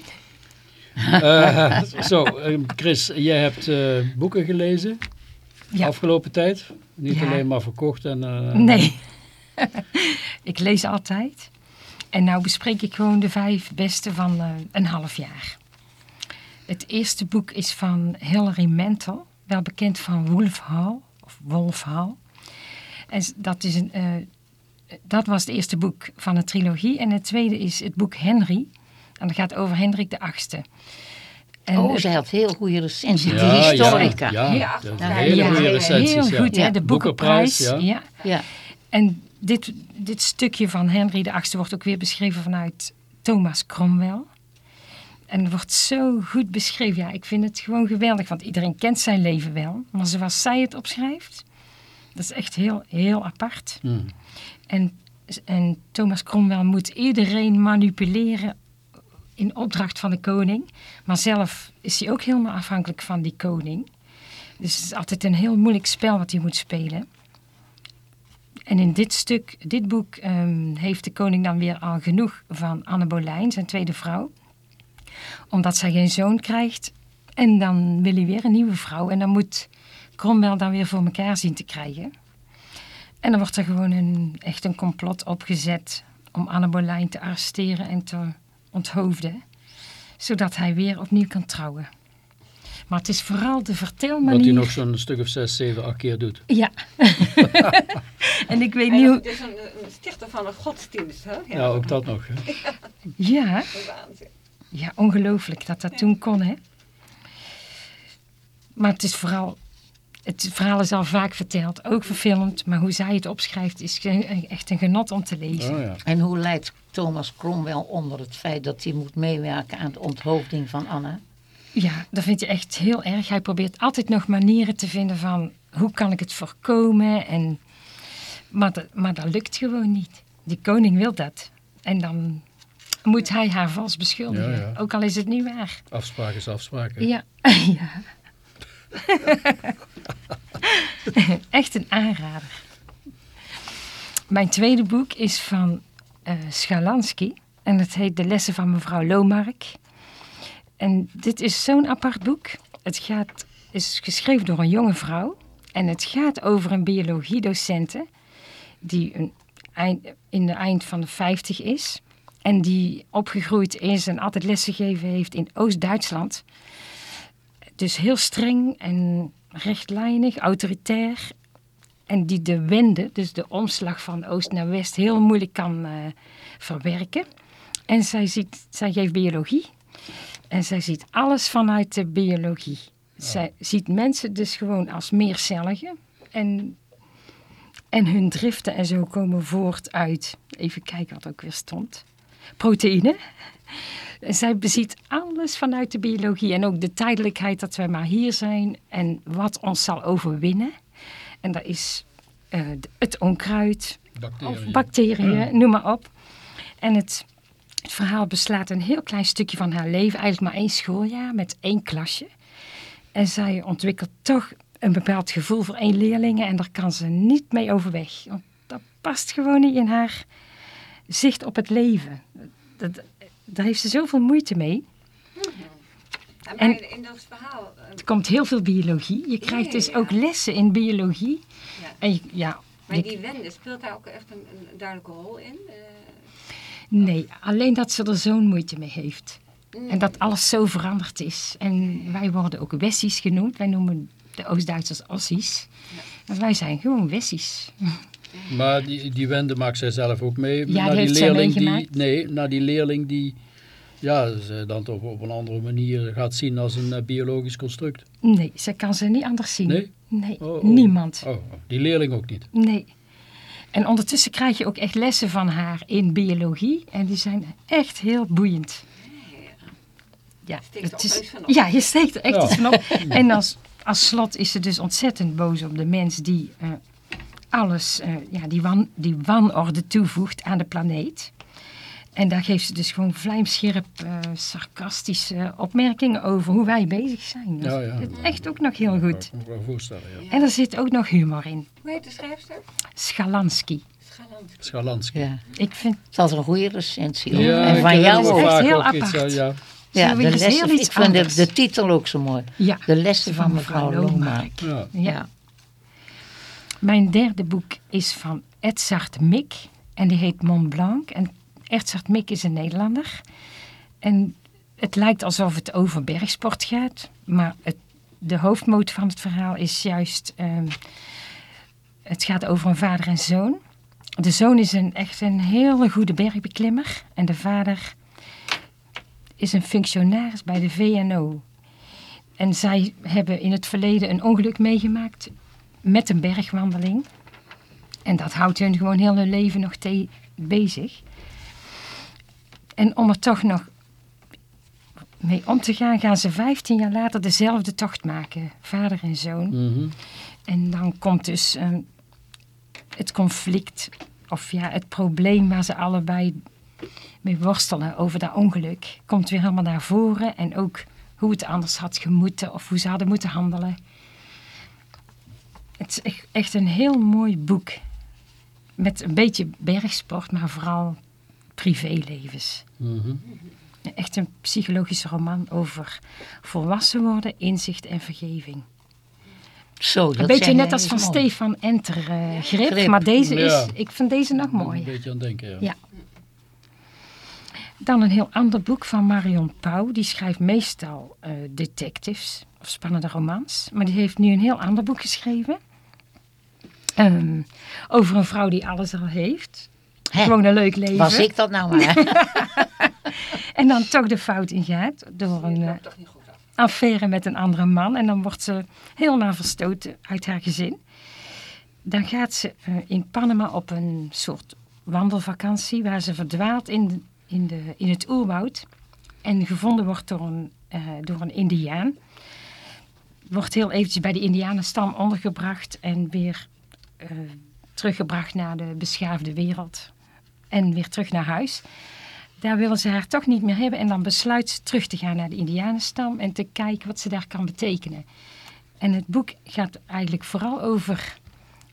Eh, zo, eh, Chris, jij hebt eh, boeken gelezen Ja. afgelopen tijd. Niet Ja. alleen maar verkocht. En, eh, Nee. ik lees altijd. En nou bespreek ik gewoon de vijf beste van eh, een half jaar. Het eerste boek is van Hilary Mantel, wel bekend van Wolf Hall. Of Wolf Hall. En dat, is een, eh, dat was het eerste boek van de trilogie. En het tweede is het boek Henry. En dat gaat over Hendrik de Achtste. En Oh, ze had heel goede recensies. Ja, de historica. Ja, Ja. Ja, hele ja, goede recensies. Heel ja. goed, hè? De boekenprijs. Boekenprijs, ja. ja. Ja. En dit, dit stukje van Henry de Achtste wordt ook weer beschreven vanuit Thomas Cromwell. En wordt zo goed beschreven. Ja, ik vind het gewoon geweldig, want iedereen kent zijn leven wel. Maar zoals zij het opschrijft, dat is echt heel, heel apart. Hmm. En, en Thomas Cromwell moet iedereen manipuleren in opdracht van de koning. Maar zelf is hij ook helemaal afhankelijk van die koning. Dus het is altijd een heel moeilijk spel wat hij moet spelen. En in dit stuk, dit boek, ehm, heeft de koning dan weer al genoeg van Anne Boleyn, zijn tweede vrouw. Omdat zij geen zoon krijgt. En dan wil hij weer een nieuwe vrouw. En dan moet Cromwell dan weer voor elkaar zien te krijgen. En dan wordt er gewoon een, echt een complot opgezet om Anne Boleyn te arresteren en te onthoofden. Zodat hij weer opnieuw kan trouwen. Maar het is vooral de vertelmanier. Wat hij nog zo'n stuk of zes, zeven, acht keer doet. Ja. en ik weet niet hoe... het is een, een stichter van een godsdienst, hè? Ja, ook dat nog. Hè. Ja, Waanzin. Ja, ongelooflijk dat dat toen kon, hè. Maar het is vooral... Het verhaal is al vaak verteld, ook verfilmd. Maar hoe zij het opschrijft is echt een genot om te lezen. Oh, ja. En hoe leidt Thomas Cromwell onder het feit dat hij moet meewerken aan de onthoofding van Anna? Ja, dat vind je echt heel erg. Hij probeert altijd nog manieren te vinden van... hoe kan ik het voorkomen? En, maar, dat, maar dat lukt gewoon niet. Die koning wil dat. En dan moet hij haar vals beschuldigen. Ja, ja. Ook al is het niet waar. Afspraak is afspraak. hè. Ja, ja. Echt een aanrader. Mijn tweede boek is van eh Schalansky. En het heet De lessen van mevrouw Lomark. En dit is zo'n apart boek. Het gaat, is geschreven door een jonge vrouw. En het gaat over een biologiedocente die een eind, in de eind van de 50 is. En die opgegroeid is en altijd lessen heeft in Oost-Duitsland. Dus heel streng en rechtlijnig, autoritair. En die de wende, dus de omslag van oost naar west, heel moeilijk kan eh, verwerken. En zij, ziet, zij geeft biologie. En zij ziet alles vanuit de biologie. Zij ziet mensen dus gewoon als meercelligen. En, en hun driften en zo komen voort uit, even kijken wat ook weer stond, proteïne. Zij beziet alles vanuit de biologie. En ook de tijdelijkheid dat wij maar hier zijn. En wat ons zal overwinnen. En dat is eh, het onkruid, of bacteriën, noem maar op. En het, het verhaal beslaat een heel klein stukje van haar leven. Eigenlijk maar één schooljaar met één klasje. En zij ontwikkelt toch een bepaald gevoel voor één leerling. En daar kan ze niet mee overweg. Want dat past gewoon niet in haar zicht op het leven. Dat, daar heeft ze zoveel moeite mee. En, in dat verhaal... eh, Er komt heel veel biologie. Je krijgt dus ook lessen in biologie. Ja. En je- ja, maar die wende, speelt daar ook echt een, een duidelijke rol in? Eh, nee, alleen dat ze er zo'n moeite mee heeft. mm. En dat alles zo veranderd is. En wij worden ook Wessies genoemd. Wij noemen de Oost-Duitsers Ossies. Maar wij zijn gewoon Wessies. Maar die, die wende maakt zij zelf ook mee. Ja, die naar die heeft zij leerling die. Nee, naar die leerling die ja, ze dan toch op een andere manier gaat zien als een eh, biologisch construct. Nee, ze kan ze niet anders zien. Nee? Nee, Oh, oh. niemand. Oh, die leerling ook niet. Nee. En ondertussen krijg je ook echt lessen van haar in biologie. En die zijn echt heel boeiend. Ja, er het is, ja je steekt er echt Ja. iets van op. En als, als slot is ze dus ontzettend boos op de mens die eh, alles, eh, ja, die, wan, die wanorde toevoegt aan de planeet. En daar geeft ze dus gewoon vlijmscherp, eh, sarcastische opmerkingen over hoe wij bezig zijn. Dat Ja, is echt ook nog heel goed. Dat kan ik me wel voorstellen, ja. En er zit ook nog humor in. Hoe heet de schrijfster? Schalansky. Schaland. Schalansky. Ja. Ik vind Dat is een goede recensie. Ja, en van jou ook. Echt heel iets, apart. eh, ja. De iets ik vind de, de titel ook zo mooi. Ja, De lessen van van mevrouw mevrouw ja. Mijn derde boek is van Edzard Mik. En die heet Mont Blanc. En Edzard Mik is een Nederlander. En het lijkt alsof het over bergsport gaat. Maar het, de hoofdmoot van het verhaal is juist... ehm, het gaat over een vader en zoon. De zoon is een, echt een hele goede bergbeklimmer. En de vader is een functionaris bij de VNO. En zij hebben in het verleden een ongeluk meegemaakt met een bergwandeling. En dat houdt hun gewoon heel hun leven nog te- bezig. En om er toch nog mee om te gaan, gaan ze 15 jaar later dezelfde tocht maken. Vader en zoon. Mhm. En dan komt dus eh, het conflict, of ja, het probleem waar ze allebei mee worstelen over dat ongeluk, komt weer helemaal naar voren. En ook hoe het anders had gemoeten of hoe ze hadden moeten handelen. Het is echt, een heel mooi boek. Met een beetje bergsport, maar vooral privélevens. Mhm. Echt een psychologische roman over volwassen worden, inzicht en vergeving. Zo, dat Een beetje net als van mooi. Stefan Enter grip, Grip. maar deze is, Ja. ik vind deze nog Moet Een mooi. beetje aan denken, ja. Ja. Dan een heel ander boek van Marion Pauw. Die schrijft meestal eh, detectives of spannende romans. Maar die heeft nu een heel ander boek geschreven. Ehm, over een vrouw die alles al heeft. Hè, Gewoon een leuk leven. Was ik dat nou maar? En dan toch de fout ingaat door een eh, affaire met een andere man. En dan wordt ze helemaal verstoten uit haar gezin. Dan gaat ze eh, in Panama op een soort wandelvakantie waar ze verdwaalt in, de- in, de, in het oerwoud. En gevonden wordt door een, een indiaan. Wordt heel eventjes bij de indianenstam ondergebracht en weer eh, teruggebracht naar de beschaafde wereld. En weer terug naar huis. Daar willen ze haar toch niet meer hebben. En dan besluit ze terug te gaan naar de indianenstam en te kijken wat ze daar kan betekenen. En het boek gaat eigenlijk vooral over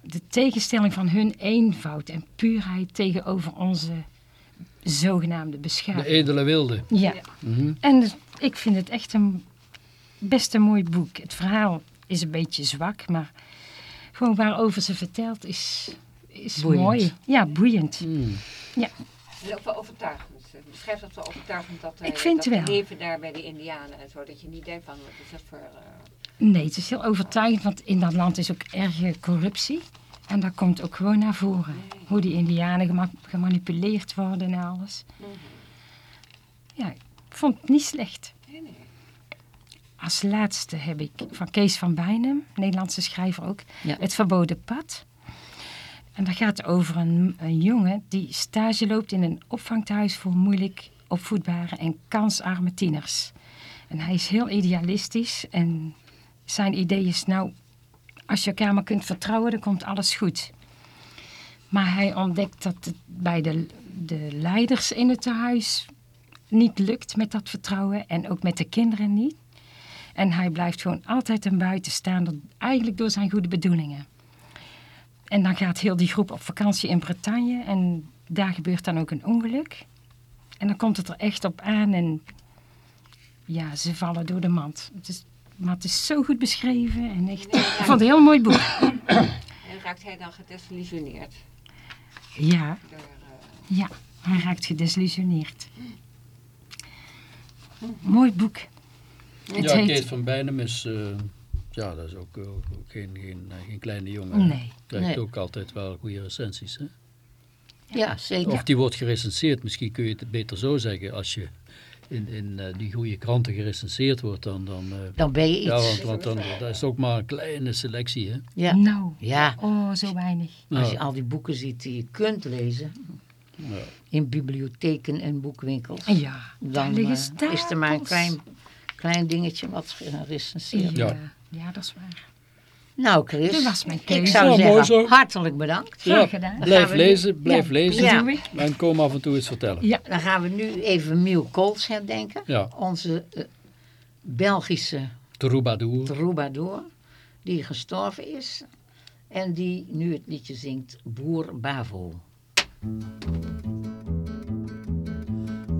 de tegenstelling van hun eenvoud en puurheid tegenover onze zogenaamde De beschaving. edele wilde. Ja. Mhm. En dus ik vind het echt een best een mooi boek. Het verhaal is een beetje zwak, maar gewoon waarover ze vertelt is, is Boeiend. mooi. Ja, boeiend. Mm. Het is ook wel overtuigend. Ze beschrijft dat wel overtuigend. Dat, eh, Ik vind dat wel. leven daar bij de indianen en zo. Dat je niet denkt van, wat is dat voor... eh, Nee, het is heel overtuigend, want in dat land is ook erge corruptie. En dat komt ook gewoon naar voren. Hoe die indianen gema- gemanipuleerd worden en alles. Ja, ik vond het niet slecht. Als laatste heb ik van Kees van Bijnem, Nederlandse schrijver ook, Ja. Het Verboden Pad. En dat gaat over een, een jongen die stage loopt in een opvangthuis voor moeilijk opvoedbare en kansarme tieners. En hij is heel idealistisch en zijn idee is nou, als je elkaar maar kunt vertrouwen, dan komt alles goed. Maar hij ontdekt dat het bij de, de leiders in het tehuis niet lukt met dat vertrouwen en ook met de kinderen niet. En hij blijft gewoon altijd een buitenstaander, eigenlijk door zijn goede bedoelingen. En dan gaat heel die groep op vakantie in Bretagne en daar gebeurt dan ook een ongeluk. En dan komt het er echt op aan en ja, ze vallen door de mand. Is, maar het is zo goed beschreven en echt, ik vond het een heel mooi boek. En raakt hij dan gedesillusioneerd? Ja, Door, eh, ja, hij raakt gedesillusioneerd. Mooi boek. Het Ja, heet- Kees van Bijnem is, eh, ja, dat is ook, ook geen, geen, eh, geen kleine jongen. Nee. Krijgt Nee. ook altijd wel goede recensies. Hè? Ja, zeker. Of die wordt gerecenseerd, misschien kun je het beter zo zeggen. Als je in, in eh, die goede kranten gerecenseerd wordt, dan... dan eh, Dan ben je iets. ja, want, want dan, dat is ook maar een kleine selectie. Hè? Ja. Nou, ja, oh, zo weinig. als je Ja. al die boeken ziet die je kunt lezen Ja. in bibliotheken en boekwinkels, Ja, dan eh, is er maar een klein, klein dingetje wat gerecenseerd Ja, Ja. ja, dat is waar. Nou Chris, Dit was mijn ik zou Ja, zeggen zo. hartelijk bedankt. Graag gedaan. Blijf nu- lezen, blijf Ja, lezen. Ja. En kom af en toe eens vertellen. Ja, Dan gaan we nu even Miel Kools herdenken. Ja. Onze eh, Belgische Troubadour. troubadour, die gestorven is. En die nu het liedje zingt Boer Bavo.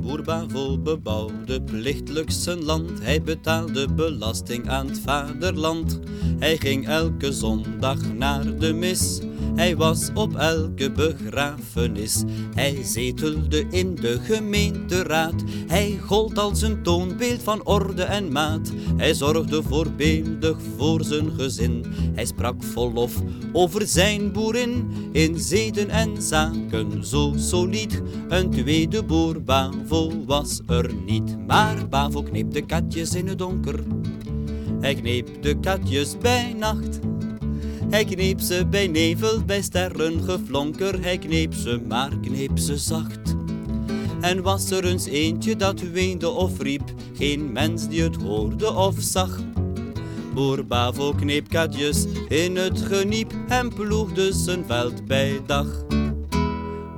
Boer Bavo bebouwde plichtelijk zijn land. Hij betaalde belasting aan het vaderland. Hij ging elke zondag naar de mis. Hij was op elke begrafenis. Hij zetelde in de gemeenteraad. Hij gold als een toonbeeld van orde en maat. Hij zorgde voorbeeldig voor zijn gezin. Hij sprak vol lof over zijn boerin. In zeden en zaken zo solide. Een tweede boer Bavo was er niet. Maar Bavo kneep de katjes in het donker. Hij kneep de katjes bij nacht. Hij kneep ze bij nevel, bij sterren geflonker. Hij kneep ze, maar kneep ze zacht. En was er eens eentje dat weende of riep, geen mens die het hoorde of zag. Boer Bavo kneep katjes in het geniep en ploegde zijn veld bij dag.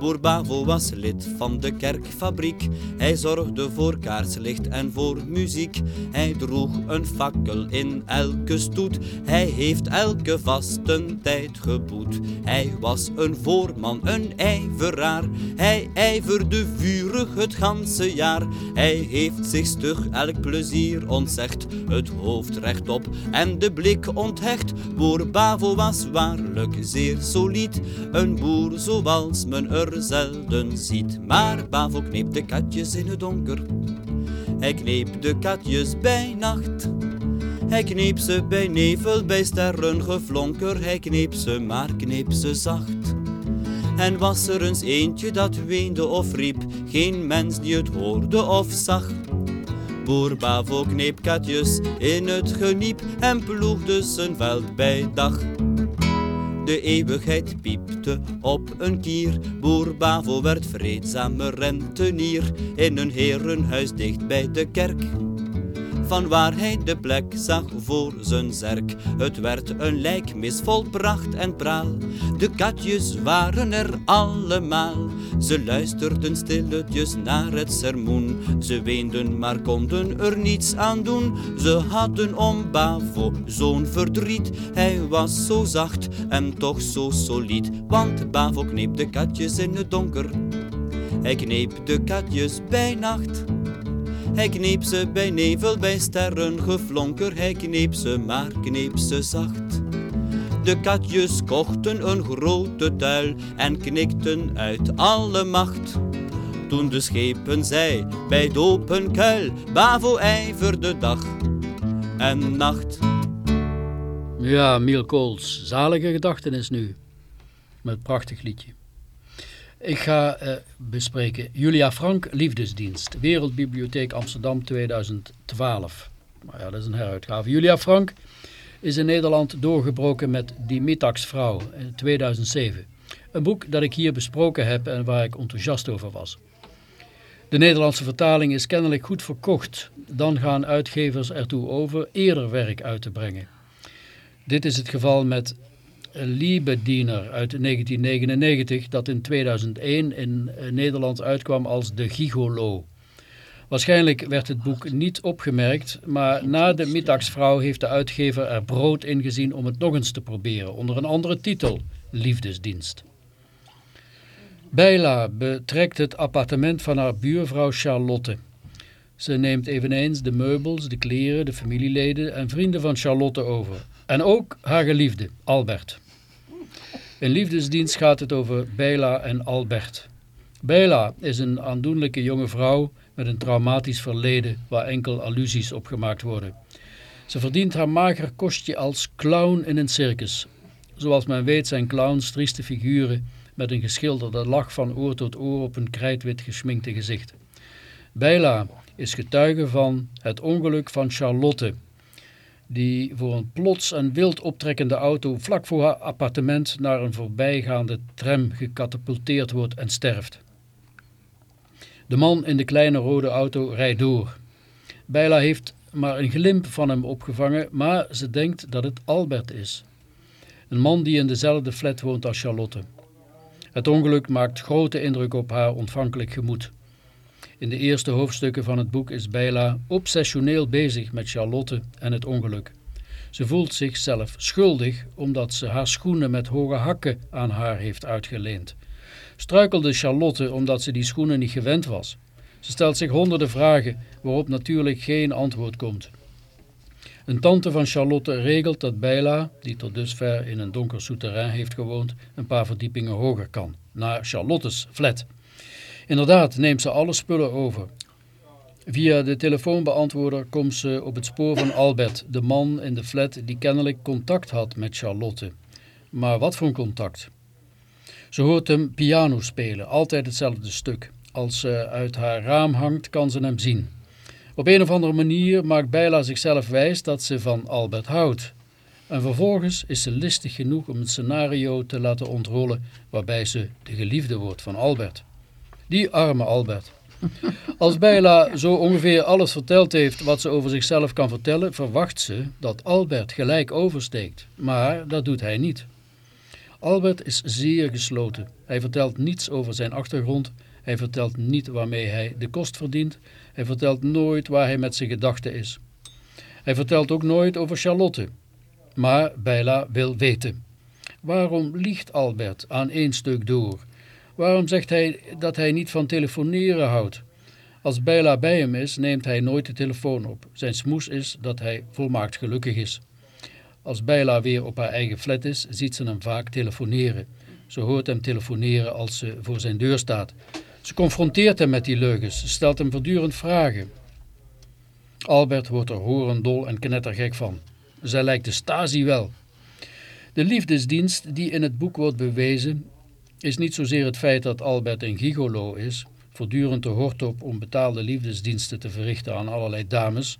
Boer was lid van de kerkfabriek. Hij zorgde voor kaarslicht en voor muziek. Hij droeg een fakkel in elke stoet. Hij heeft elke vastentijd geboet. Hij was een voorman, een ijveraar. Hij ijverde vurig het ganse jaar. Hij heeft zich stug elk plezier ontzegd. Het hoofd rechtop en de blik onthecht. Boer Bavo was waarlijk zeer solid. Een boer zoals men er zelden ziet. Maar Bavo kneep de katjes in het donker. Hij kneep de katjes bij nacht. Hij kneep ze bij nevel, bij sterren geflonker. Hij kneep ze, maar kneep ze zacht. En was er eens eentje dat weende of riep, geen mens die het hoorde of zag. Boer Bavo kneep katjes in het geniep en ploegde zijn veld bij dag. De eeuwigheid piepte op een kier. Boer Bavo werd vreedzame rentenier in een herenhuis dicht bij de kerk. Van waar hij de plek zag voor zijn zerk. Het werd een lijkmis vol pracht en praal. De katjes waren er allemaal. Ze luisterden stilletjes naar het sermoen. Ze weenden, maar konden er niets aan doen. Ze hadden om Bavo zo'n verdriet. Hij was zo zacht en toch zo solid. Want Bavo kneep de katjes in het donker. Hij kneep de katjes bij nacht. Hij kneep ze bij nevel, bij sterren geflonker. Hij kneep ze, maar kneep ze zacht. De katjes kochten een grote tuil en knikten uit alle macht. Toen de schepen zei bij het open kuil, Bavo ijverde dag en nacht. Ja, Miel Kools, zalige gedachtenis nu. Met prachtig liedje. Ik ga uh, bespreken Julia Frank, Liefdesdienst, Wereldbibliotheek Amsterdam 2012. Nou ja, dat is een heruitgave. Julia Frank is in Nederland doorgebroken met Die Middagsvrouw in 2007. Een boek dat ik hier besproken heb en waar ik enthousiast over was. De Nederlandse vertaling is kennelijk goed verkocht. Dan gaan uitgevers ertoe over eerder werk uit te brengen. Dit is het geval met Liebediener uit 1999, dat in 2001 in eh, Nederland uitkwam als De Gigolo. Waarschijnlijk werd het boek niet opgemerkt, maar na de middagsvrouw heeft de uitgever er brood in gezien om het nog eens te proberen, onder een andere titel, Liefdesdienst. Bijla betrekt het appartement van haar buurvrouw Charlotte. Ze neemt eveneens de meubels, de kleren, de familieleden en vrienden van Charlotte over. En ook haar geliefde, Albert. In liefdesdienst gaat het over Bela en Albert. Bela is een aandoenlijke jonge vrouw met een traumatisch verleden waar enkel allusies op gemaakt worden. Ze verdient haar mager kostje als clown in een circus. Zoals men weet zijn clowns trieste figuren met een geschilderde lach van oor tot oor op een krijtwit geschminkte gezicht. Bela is getuige van het ongeluk van Charlotte, die voor een plots en wild optrekkende auto vlak voor haar appartement naar een voorbijgaande tram gecatapulteerd wordt en sterft. De man in de kleine rode auto rijdt door. Bijla heeft maar een glimp van hem opgevangen, maar ze denkt dat het Albert is. Een man die in dezelfde flat woont als Charlotte. Het ongeluk maakt grote indruk op haar ontvankelijk gemoed. In de eerste hoofdstukken van het boek is Bijla obsessioneel bezig met Charlotte en het ongeluk. Ze voelt zichzelf schuldig omdat ze haar schoenen met hoge hakken aan haar heeft uitgeleend. Struikelde Charlotte omdat ze die schoenen niet gewend was. Ze stelt zich honderden vragen waarop natuurlijk geen antwoord komt. Een tante van Charlotte regelt dat Bijla, die tot dusver in een donker souterrain heeft gewoond, een paar verdiepingen hoger kan, naar Charlottes flat. Inderdaad neemt ze alle spullen over. Via de telefoonbeantwoorder komt ze op het spoor van Albert, de man in de flat die kennelijk contact had met Charlotte. Maar wat voor een contact? Ze hoort hem piano spelen, altijd hetzelfde stuk. Als ze uit haar raam hangt, kan ze hem zien. Op een of andere manier maakt Bijla zichzelf wijs dat ze van Albert houdt. En vervolgens is ze listig genoeg om een scenario te laten ontrollen waarbij ze de geliefde wordt van Albert. Die arme Albert. Als Bijla zo ongeveer alles verteld heeft wat ze over zichzelf kan vertellen, verwacht ze dat Albert gelijk oversteekt. Maar dat doet hij niet. Albert is zeer gesloten. Hij vertelt niets over zijn achtergrond. Hij vertelt niet waarmee hij de kost verdient. Hij vertelt nooit waar hij met zijn gedachten is. Hij vertelt ook nooit over Charlotte. Maar Bijla wil weten. Waarom liegt Albert aan één stuk door? Waarom zegt hij dat hij niet van telefoneren houdt? Als Bijla bij hem is, neemt hij nooit de telefoon op. Zijn smoes is dat hij volmaakt gelukkig is. Als Bijla weer op haar eigen flat is, ziet ze hem vaak telefoneren. Ze hoort hem telefoneren als ze voor zijn deur staat. Ze confronteert hem met die leugens, stelt hem voortdurend vragen. Albert wordt er horendol en knettergek van. Zij lijkt de Stasi wel. De liefdesdienst die in het boek wordt bewezen, is niet zozeer het feit dat Albert een gigolo is, voortdurend te hort op om betaalde liefdesdiensten te verrichten aan allerlei dames,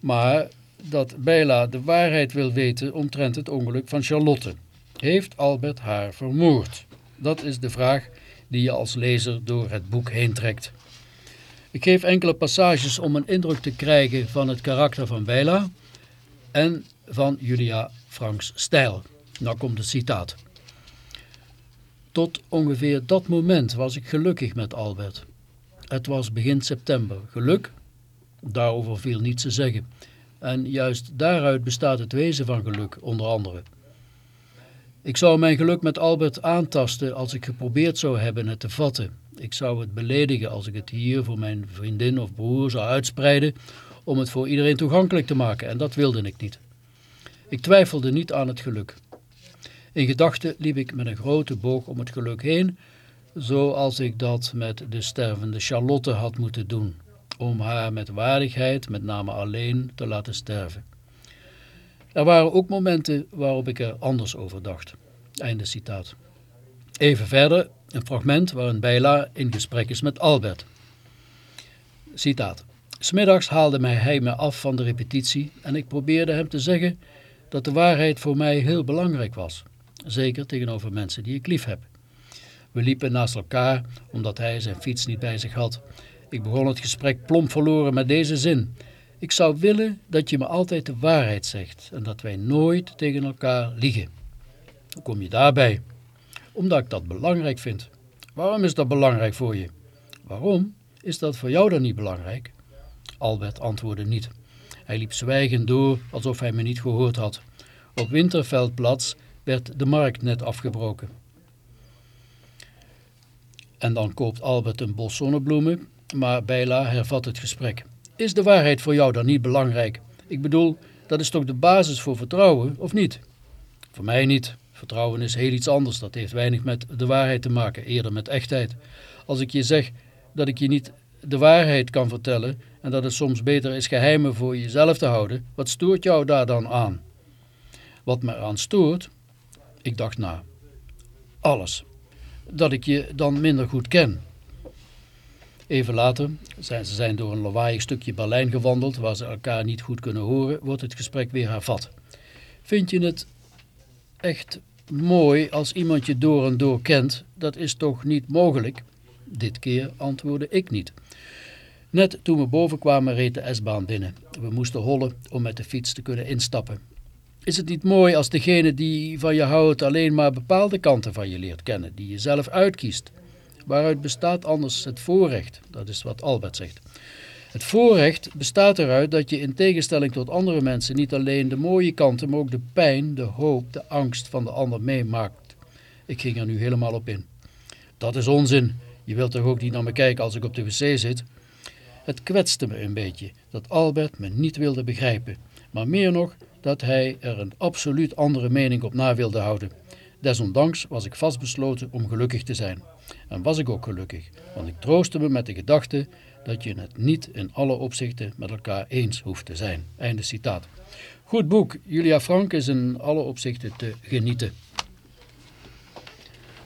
maar dat Bijla de waarheid wil weten omtrent het ongeluk van Charlotte. Heeft Albert haar vermoord? Dat is de vraag die je als lezer door het boek heen trekt. Ik geef enkele passages om een indruk te krijgen van het karakter van Bijla en van Julia Franks stijl. Nou komt het citaat. Tot ongeveer dat moment was ik gelukkig met Albert. Het was begin september. Geluk? Daarover viel niets te zeggen. En juist daaruit bestaat het wezen van geluk, onder andere. Ik zou mijn geluk met Albert aantasten als ik geprobeerd zou hebben het te vatten. Ik zou het beledigen als ik het hier voor mijn vriendin of broer zou uitspreiden om het voor iedereen toegankelijk te maken en dat wilde ik niet. Ik twijfelde niet aan het geluk. In gedachten liep ik met een grote boog om het geluk heen, zoals ik dat met de stervende Charlotte had moeten doen, om haar met waardigheid, met name alleen, te laten sterven. Er waren ook momenten waarop ik er anders over dacht. Einde citaat. Even verder Een fragment waarin Bijla in gesprek is met Albert. Citaat. Smiddags haalde mij hij me af van de repetitie en ik probeerde hem te zeggen dat de waarheid voor mij heel belangrijk was. Zeker tegenover mensen die ik lief heb. We liepen naast elkaar omdat hij zijn fiets niet bij zich had. Ik begon het gesprek plomp verloren met deze zin. Ik zou willen dat je me altijd de waarheid zegt en dat wij nooit tegen elkaar liegen. Hoe kom je daarbij? Omdat ik dat belangrijk vind. Waarom is dat belangrijk voor je? Waarom is dat voor jou dan niet belangrijk? Albert antwoordde niet. Hij liep zwijgend door alsof hij me niet gehoord had. Op Winterveldplatz werd de markt net afgebroken. En dan koopt Albert een bos zonnebloemen, maar Bijla hervat het gesprek. Is de waarheid voor jou dan niet belangrijk? Ik bedoel, dat is toch de basis voor vertrouwen, of niet? Voor mij niet. Vertrouwen is heel iets anders. Dat heeft weinig met de waarheid te maken, eerder met echtheid. Als ik je zeg dat ik je niet de waarheid kan vertellen en dat het soms beter is geheimen voor jezelf te houden, wat stoort jou daar dan aan? Wat me aan stoort, ik dacht na, alles. Dat ik je dan minder goed ken. Even later, zijn, ze zijn door een lawaaiig stukje Berlijn gewandeld waar ze elkaar niet goed kunnen horen, wordt het gesprek weer hervat. Vind je het echt mooi als iemand je door en door kent? Dat is toch niet mogelijk? Dit keer antwoordde ik niet. Net toen we boven kwamen reed de S-baan binnen. We moesten hollen om met de fiets te kunnen instappen. Is het niet mooi als degene die van je houdt alleen maar bepaalde kanten van je leert kennen, die je zelf uitkiest? Waaruit bestaat anders het voorrecht? Dat is wat Albert zegt. Het voorrecht bestaat eruit dat je in tegenstelling tot andere mensen niet alleen de mooie kanten, maar ook de pijn, de hoop, de angst van de ander meemaakt. Ik ging er nu helemaal op in. Dat is onzin. Je wilt toch ook niet naar me kijken als ik op de wc zit? Het kwetste me een beetje dat Albert me niet wilde begrijpen, maar meer nog dat hij er een absoluut andere mening op na wilde houden. Desondanks was ik vastbesloten om gelukkig te zijn. En was ik ook gelukkig, want ik troostte me met de gedachte dat je het niet in alle opzichten met elkaar eens hoeft te zijn. Einde citaat. Goed boek. Julia Frank is in alle opzichten te genieten.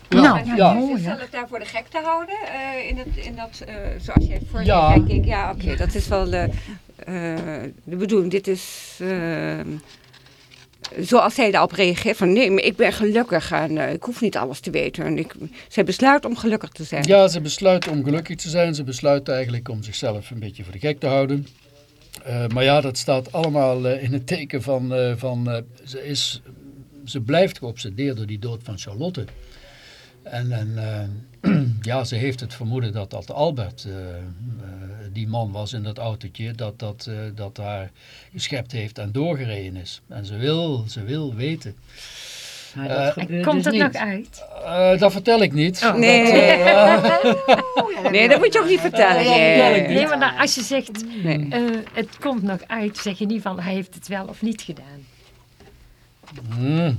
Nou, ja, ja. mooi het daar voor de gek te houden? eh, in, het, in dat, eh, zoals jij voor Ja. je denk ik, ja, oké, dat is wel de, eh, de bedoeling. Dit is zoals zij daarop reageert van nee, maar ik ben gelukkig en eh, ik hoef niet alles te weten. En ik, zij besluit om gelukkig te zijn. Ja, ze besluit om gelukkig te zijn. Ze besluit eigenlijk om zichzelf een beetje voor de gek te houden. Eh, maar ja, dat staat allemaal eh, in het teken van... van ze, is, ze blijft geobsedeerd door die dood van Charlotte. En, en ja, ze heeft het vermoeden dat dat Albert, eh, eh, die man was in dat autootje, dat dat, eh, dat haar geschept heeft en doorgereden is. En ze wil, ze wil weten. Maar dat gebeurt Komt dus dat niet. nog uit? Eh, dat vertel ik niet. Oh. Nee. Dat, Nee, dat moet je ook niet vertellen. Nee. niet. Nee, maar nou, als je zegt, Nee. eh, het komt nog uit, zeg je niet van hij heeft het wel of niet gedaan. Hmm.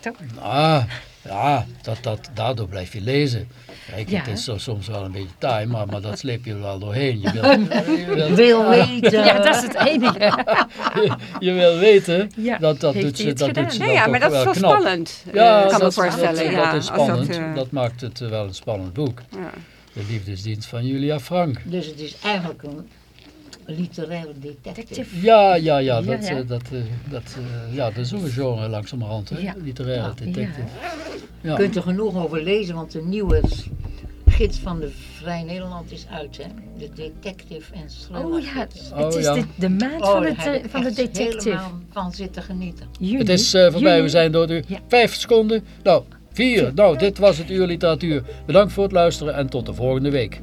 Toch? Ah, ja, dat, dat, daardoor blijf je lezen. Kijk, Ja. het is zo, soms wel een beetje taai, maar, maar dat sleep je er wel doorheen. Je wil, je wil, Wil weten. Ja, dat is het enige. je wil weten, Ja, dat, dat heeft doet ze, dat gedaan? doet ze Nee, dan ja, toch maar dat is wel knap. spannend. eh, Ja, kan me dat, voorstellen. dat, ja, dat is spannend. eh, Dat maakt het wel een spannend boek. ja. De liefdesdienst van Julia Frank. Dus het is eigenlijk een literaire detective. Ja, ja, ja, dat, ja. eh, dat, eh, dat, eh, ja, dat is ook een genre langzamerhand, hè? Ja. literaire Ja. detective. Je Ja. kunt er genoeg over lezen, want de nieuwe gids van de Vrij Nederland is uit, hè? De detective en thriller. Oh ja. Oh, het is ja. de, de maand Oh, van, het, van de detective. helemaal van zitten genieten. Juni. Het is eh, voorbij, we zijn door de Ja. vijf seconden. Nou, vier. Nou, dit was het uur literatuur. Bedankt voor het luisteren en tot de volgende week.